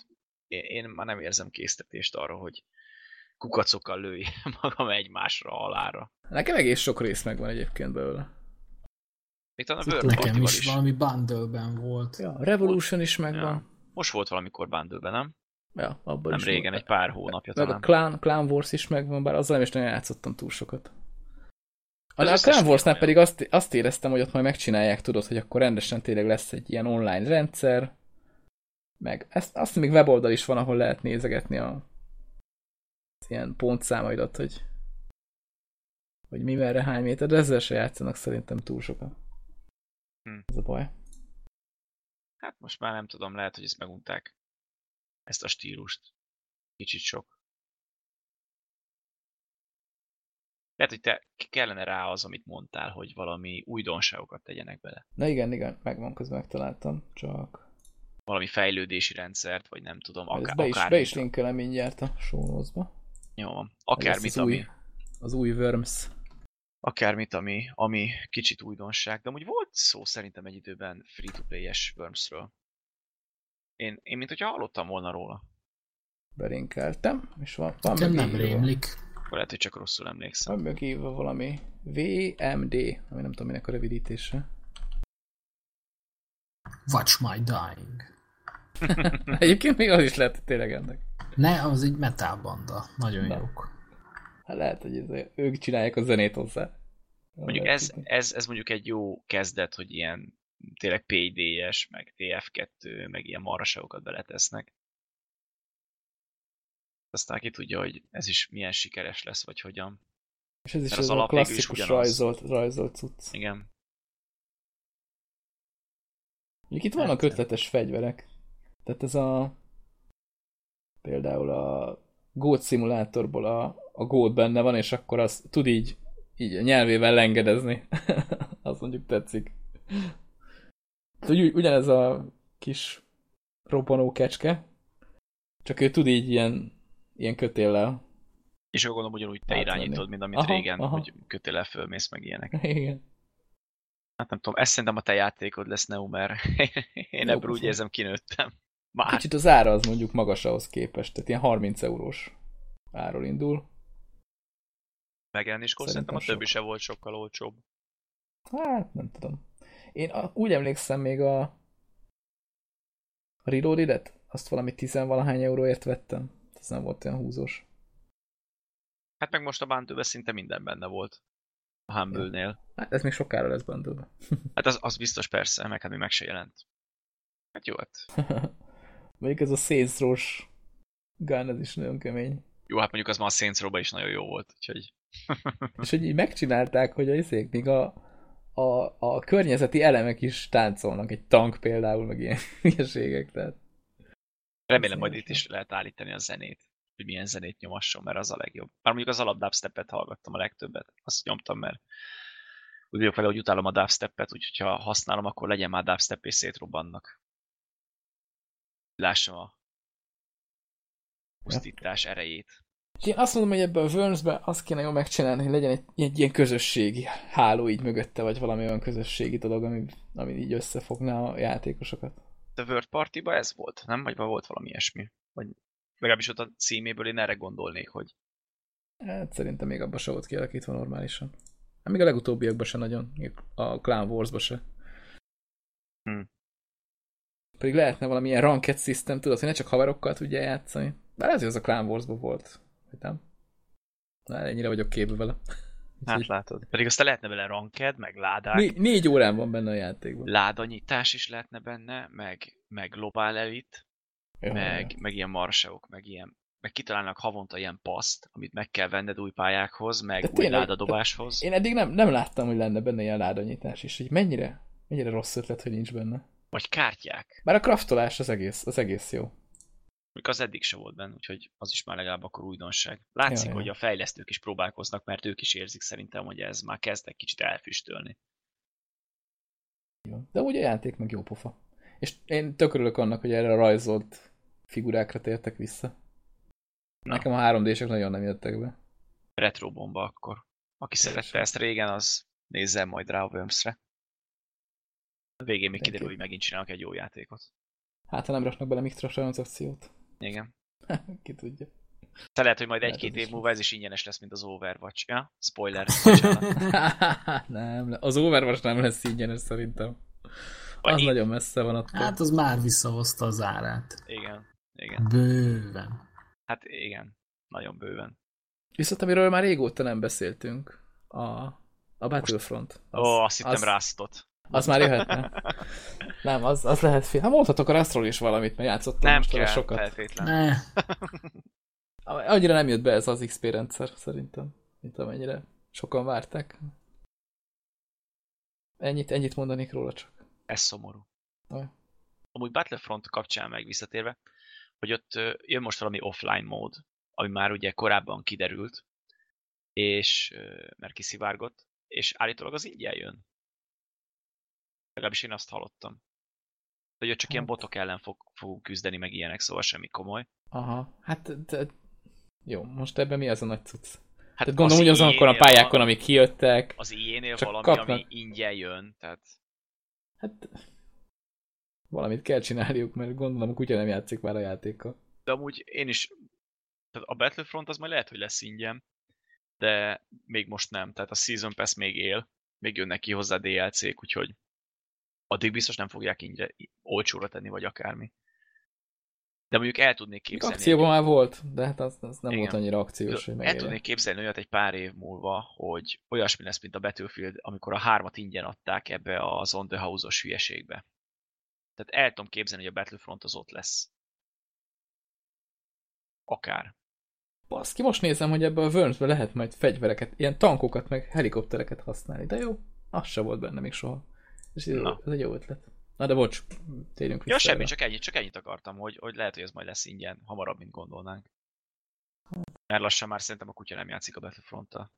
én, már nem érzem késztetést arra, hogy kukacokkal lőjem magam egymásra alára. Nekem egész sok rész megvan egyébként belőle. Még talán a nekem Party-val is, valami bundle-ben volt. Ja, a Revolution is megvan. Ja. Most volt valamikor bundle nem? Ja, abban Nem is régen, volt. egy pár hónapja Meg talán. a Clan, Clan Wars is megvan, bár azzal nem is nagyon játszottam túl sokat. A, Az a Clan Warsnál pedig azt, azt éreztem, hogy ott majd megcsinálják, tudod, hogy akkor rendesen tényleg lesz egy ilyen online rendszer, meg ezt, azt még weboldal is van, ahol lehet nézegetni a ilyen pontszámaidat, hogy hogy mi merre hány méter, de ezzel se játszanak szerintem túl sokan. Hm. Ez a baj. Hát most már nem tudom, lehet, hogy ezt megunták. Ezt a stílust. Kicsit sok. Lehet, hogy te kellene rá az, amit mondtál, hogy valami újdonságokat tegyenek bele. Na igen, igen, megvan, közben megtaláltam, csak Valami fejlődési rendszert, vagy nem tudom, Akár, akár, be, is, akár be is linkelem mindjárt a notes-ba. Jó, van. Akármit, ami, új, az új Worms. akármit ami, ami kicsit újdonság. De amúgy volt szó szerintem egy időben free-to-play-es Wormsről. Én, én mint hogyha hallottam volna róla. Belinkeltem, és van, van mögé nem rémlik. Akkor lehet, hogy csak rosszul emlékszem. Van mögé írva valami VMD, ami nem tudom minek a rövidítése. Watch my dying. Egyébként még az is lehet, hogy tényleg ennek. Ne, az egy metal banda. Nagyon Na. jók. Hát lehet, hogy ez, ők csinálják a zenét hozzá. Mondjuk ez, ez, ez mondjuk egy jó kezdet, hogy ilyen tényleg PDS, meg TF2, meg ilyen marhaságokat beletesznek. Aztán ki tudja, hogy ez is milyen sikeres lesz, vagy hogyan. És ez is mert az az a alap is klasszikus rajzolt, rajzolt cucc. Igen. Mondjuk itt vannak Hát, ötletes fegyverek. Tehát ez a például a Goat szimulátorból a, a Goat benne van, és akkor az tud így, így a nyelvével lengedezni. az mondjuk tetszik. Tehát Ugy, ugyanez a kis robbanó kecske, csak ő tud így ilyen, ilyen kötéllel. És akkor gondolom ugyanúgy te Átvenni. irányítod, mint amit Aha, régen, aha. hogy kötéllel fölmész meg ilyenek. Igen. Hát nem tudom, ez szerintem a te játékod lesz, Neo, mert én Jó, ebből úgy érzem kinőttem. Már. Kicsit az ára az mondjuk magas ahhoz képest, tehát ilyen 30 eurós áról indul. megjelenéskor Szerintem szerintem a többi se volt sokkal olcsóbb. Hát, nem tudom. Én a, úgy emlékszem még a, a Reloaded-et, azt valami tizenvalahány euróért vettem. Ez nem volt olyan húzós. Hát meg most a bántőben szinte minden benne volt. A Humble-nél. Hát ez még sokára lesz bundle Hát az, az biztos persze, meg hát még meg se jelent. Hát jó, hát. Mondjuk ez a Saints gun, ez is nagyon kemény. Jó, hát mondjuk az már a Saints is nagyon jó volt, úgyhogy És hogy így megcsinálták, hogy a izék, még a, a, a környezeti elemek is táncolnak, egy tank például, meg ilyen hülyeségek, tehát remélem majd itt is lehet állítani a zenét. hogy milyen zenét nyomasson, mert az a legjobb. Már mondjuk az alap dubstepet hallgattam a legtöbbet, azt nyomtam, mert úgy vagyok vele, hogy utálom a dubstepet, úgyhogy ha használom, akkor legyen már dubstep és szétrobbannak. Lássam a pusztítás erejét. Én azt mondom, hogy ebben a worms azt kéne jól megcsinálni, hogy legyen egy, egy ilyen közösségi háló így mögötte, vagy valami olyan közösségi dolog, ami, ami így összefogná a játékosokat. De Word party ez volt, nem? Vagy volt valami ilyesmi? Vagy legalábbis ott a címéből én erre gondolnék, hogy... Hát szerintem még abban se volt kialakítva normálisan. Hát még a legutóbbiakban se nagyon, a Clan Wars-ba se. Hm. Pedig lehetne valamilyen ranked system, tudod, hogy ne csak haverokkal tudja játszani. De ez, hogy az a Clan wars volt. Hogy nem? Na, ennyire vagyok képbe vele. Hát látod. Pedig azt lehetne bele ranked, meg ládák. Né- négy órán van benne a játékban. Ládanyítás is lehetne benne, meg, meg globál elit, ja, meg, meg ilyen marseok, meg ilyen meg kitalálnak havonta ilyen paszt, amit meg kell venned új pályákhoz, meg de új tényleg, ládadobáshoz. Én eddig nem, nem láttam, hogy lenne benne ilyen ládanyítás is, hogy mennyire, mennyire rossz ötlet, hogy nincs benne. Vagy kártyák. Már a kraftolás az egész, az egész jó. Még az eddig se volt benne, úgyhogy az is már legalább akkor újdonság. Látszik, ja, ja. hogy a fejlesztők is próbálkoznak, mert ők is érzik szerintem, hogy ez már kezd egy kicsit elfüstölni. De úgy a játék meg jó pofa. És én tök örülök annak, hogy erre a rajzolt figurákra tértek vissza. Na. Nekem a 3D-sek nagyon nem jöttek be. Retro bomba akkor. Aki Teljesen. szerette ezt régen, az nézzen majd rá a Worms-re. Végén még kiderül, hogy megint csinálnak egy jó játékot. Hát, ha nem raknak bele mikrotranszakciót. Igen. Ki tudja. Te lehet, hogy majd egy-két év múlva ez is ingyenes lesz, mint az Overwatch. Ja? Spoiler. nem, az Overwatch nem lesz ingyenes szerintem. Vagy az én... nagyon messze van attól. Hát az már visszahozta az árát. Igen. igen. Bőven. Hát igen. Nagyon bőven. Viszont amiről már régóta nem beszéltünk, a, a Battlefront. Az, Ó, azt hittem az, Rastot. Az már jöhetne. Nem, az, az lehet fél. Hát mondhatok a Rastról is valamit, mert játszottam nem most kell, sokat. feltétlen. Ne. Annyira nem jött be ez az XP rendszer, szerintem, mint amennyire sokan várták. Ennyit, ennyit mondanék róla csak. Ez szomorú. Aj. Amúgy Battlefront kapcsán meg visszatérve, hogy ott jön most valami offline mód, ami már ugye korábban kiderült, és mert kiszivárgott, és állítólag az ingyen jön. Legalábbis én azt hallottam. Hogy ott csak hát. ilyen botok ellen fog, fogunk küzdeni, meg ilyenek, szóval semmi komoly. Aha, hát de, jó, most ebben mi az a nagy cucc? Hát tehát gondolom, hogy azon a pályákon, amik kijöttek. Az ilyenél valami, kapnak... ami ingyen jön, tehát... Hát valamit kell csinálniuk, mert gondolom, a kutya nem játszik már a játékkal. De amúgy én is, tehát a Battlefront az majd lehet, hogy lesz ingyen, de még most nem, tehát a Season Pass még él, még jönnek ki hozzá DLC-k, úgyhogy addig biztos nem fogják ingyen, olcsóra tenni, vagy akármi. De mondjuk el tudnék képzelni. Akcióban már volt, de hát az, az nem Igen. volt annyira akciós, hogy El tudnék képzelni olyat egy pár év múlva, hogy olyasmi lesz, mint a Battlefield, amikor a hármat ingyen adták ebbe az on the house-os hülyeségbe. Tehát el tudom képzelni, hogy a Battlefront az ott lesz. Akár. Baszki, most nézem, hogy ebbe a worms lehet majd fegyvereket, ilyen tankokat, meg helikoptereket használni, de jó, az se volt benne még soha. Ez, jó, ez egy jó ötlet. Na de bocs, térjünk vissza. Ja, semmi, csak ennyit, csak ennyit akartam, hogy, hogy lehet, hogy ez majd lesz ingyen, hamarabb, mint gondolnánk. Mert lassan már szerintem a kutya nem játszik a Battlefront-tal.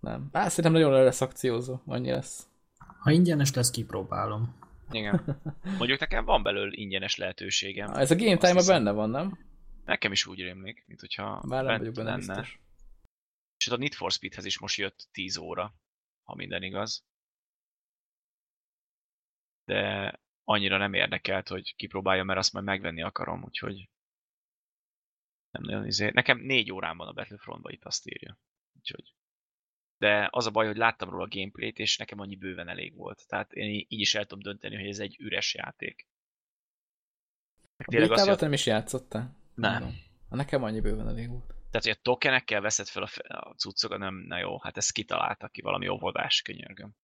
Nem. Á, szerintem nagyon le lesz akciózó, annyi lesz. Ha ingyenes lesz, kipróbálom. Igen. Mondjuk nekem van belőle ingyenes lehetőségem. Ez a game time benne van, nem? Nekem is úgy rémlik, mint hogyha Bár nem vagyok benne lenne. Biztos. És a Need for Speedhez is most jött 10 óra, ha minden igaz. De annyira nem érdekelt, hogy kipróbálja, mert azt majd megvenni akarom, úgyhogy nem nagyon izé. Nekem négy órán van a Battlefrontba, itt azt írja. Úgyhogy. De az a baj, hogy láttam róla a gameplayt, és nekem annyi bőven elég volt. Tehát én így is el tudom dönteni, hogy ez egy üres játék. Tényleg azt, hogy... nem is játszottál? Nem. nem. Nekem annyi bőven elég volt. Tehát, hogy a tokenekkel veszed fel a, a cuccokat, nem, na jó, hát ezt kitaláltak ki valami óvodás, könyörgöm.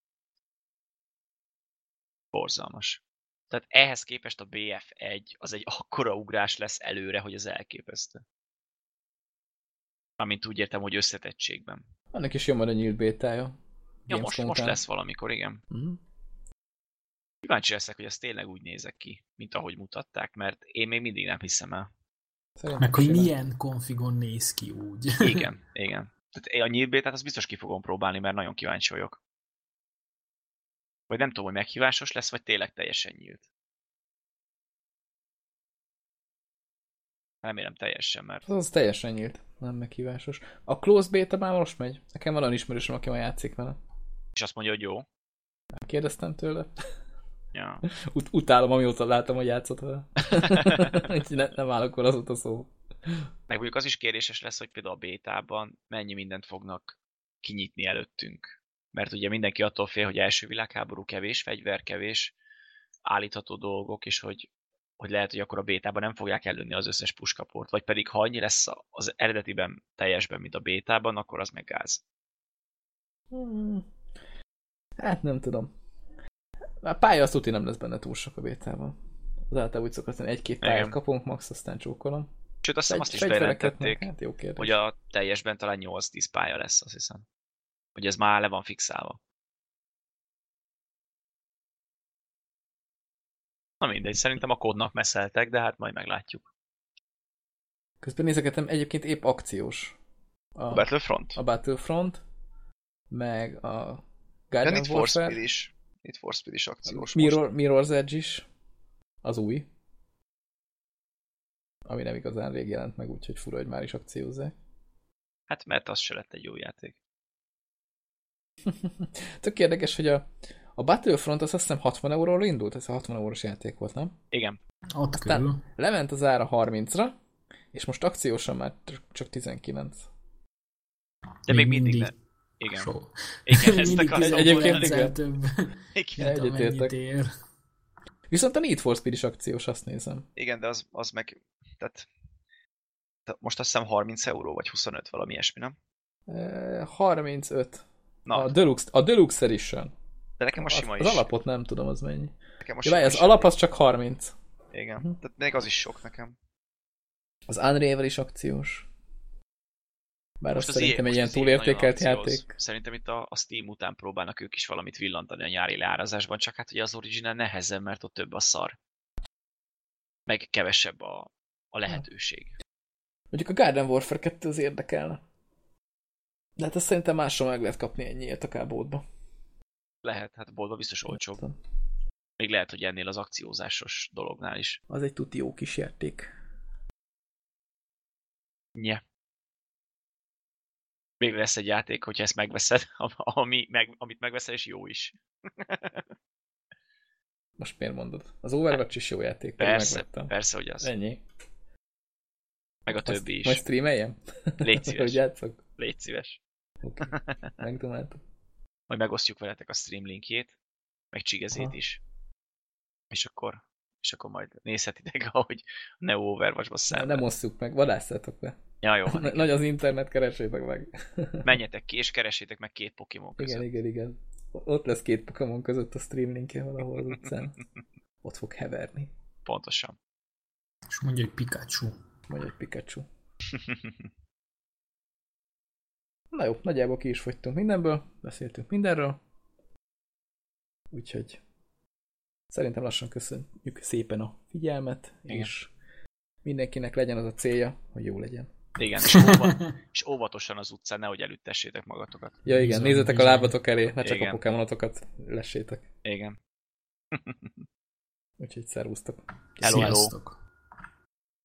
Borzalmas. Tehát ehhez képest a BF1 az egy akkora ugrás lesz előre, hogy az elképesztő. Amint úgy értem, hogy összetettségben. Annak is jön majd a nyílt bétája. Ja, most, most lesz valamikor, igen. Mm. Kíváncsi leszek, hogy ez tényleg úgy nézek ki, mint ahogy mutatták, mert én még mindig nem hiszem el. Szerintem Meg hogy milyen konfigon néz ki úgy. Igen, igen. Tehát a nyílt bétát azt biztos ki fogom próbálni, mert nagyon kíváncsi vagyok. Vagy nem tudom, hogy meghívásos lesz, vagy tényleg teljesen nyílt. Remélem teljesen, mert Az, az teljesen nyílt, nem meghívásos. A close beta már most megy. Nekem van olyan ismerősöm, aki már játszik vele. és azt mondja, hogy jó. Nem kérdeztem tőle. Ja. Ut- utálom, amióta láttam, hogy játszott vele. Ne, nem áll akkor azóta szó. Meg mondjuk az is kérdéses lesz, hogy például a bétában mennyi mindent fognak kinyitni előttünk. Mert ugye mindenki attól fél, hogy első világháború kevés, fegyver kevés, állítható dolgok, és hogy, hogy lehet, hogy akkor a bétában nem fogják előni az összes puskaport, vagy pedig ha annyi lesz az eredetiben teljesben, mint a bétában, akkor az meg gáz. Hmm. Hát nem tudom. A pálya az tuti nem lesz benne túl sok a bétában. Az általában úgy szokott egy-két pályát Igen. kapunk, max, aztán csókolom. Sőt, azt hiszem azt is bejelentették, Hát jó kérdés. hogy a teljesben talán 8-10 pálya lesz, azt hiszem. Hogy ez már le van fixálva. Na mindegy, szerintem a kódnak messzeltek, de hát majd meglátjuk. Közben nézegetem, egyébként épp akciós. A, A Battlefront? a Battlefront, meg a De Garden Need for Warfare, Speed is. Need for Speed is akciós most. Mirror, Mirror's Edge is, az új. Ami nem igazán rég jelent meg, úgyhogy fura, hogy már is akciózzák. Hát mert az se lett egy jó játék. Tök érdekes, hogy a, a Battlefront az azt hiszem 60 euróról indult, ez a 60 eurós játék volt, nem? Igen. Ott Aztán- körül. Lement az ára 30-ra, és most akciósan már csak 19. De még mindig, ne. Igen. So. Igen, ezt mindig akartam Egyébként igen. több, Igen. Egyetértek. ér. Viszont a Need for Speed is akciós, azt nézem. Igen, de az, az meg... Tehát, most azt hiszem 30 euró, vagy 25, valami ilyesmi, nem? E, 35. Na, A Deluxe, a Deluxe Edition. De nekem a Az, sima az is. alapot nem tudom, az mennyi. Nekem a Ja, sima az alap az csak 30. Igen. Mhm. Tehát még az is sok nekem. Az Unreal is akciós. Bár most azt az szerintem egy ilyen az túlértékelt játék. Szerintem itt a, a Steam után próbálnak ők is valamit villantani a nyári leárazásban, csak hát ugye az original nehezen, mert ott több a szar. Meg kevesebb a, a lehetőség. Mondjuk a Garden Warfare 2 az érdekelne. De hát azt szerintem máshol meg lehet kapni ennyiért a kábódba. Lehet, hát boltban biztos olcsóbb. Még lehet, hogy ennél az akciózásos dolognál is. Az egy tuti jó kis játék. Nye. Végre lesz egy játék, hogyha ezt megveszed, ami, meg, amit megveszel, és jó is. Most miért mondod? Az Overwatch is jó játék, Persze, megvettem. persze, hogy az. Ennyi. Meg a Azt többi is. Majd streameljem? Légy szíves. hogy játszok? Légy szíves. Oké. Megdomáltam. Majd megosztjuk veletek a stream linkjét, meg csigezét Aha. is. És akkor, és akkor majd nézhetitek, ahogy a Neo Overwatch-ba szemben. nem osszuk meg, vadásszátok be. Ja, jó. Nagy az internet, keresétek meg. Menjetek ki, és keresétek meg két Pokémon között. Igen, igen, igen. Ott lesz két Pokémon között a stream linkje valahol az utcán. Ott fog heverni. Pontosan. És mondja, hogy Pikachu. Vagy egy Pikachu. Na jó, nagyjából ki is fogytunk mindenből, beszéltünk mindenről. Úgyhogy szerintem lassan köszönjük szépen a figyelmet, Igen. és mindenkinek legyen az a célja, hogy jó legyen. Igen, és, óva, és óvatosan az utcán, nehogy elüttessétek magatokat. Ja igen, Bizony, nézzetek a bizony. lábatok elé, ne csak Igen. a pokémonotokat lessétek. Igen. Úgyhogy szervusztok. Hello, hello. Sziasztok.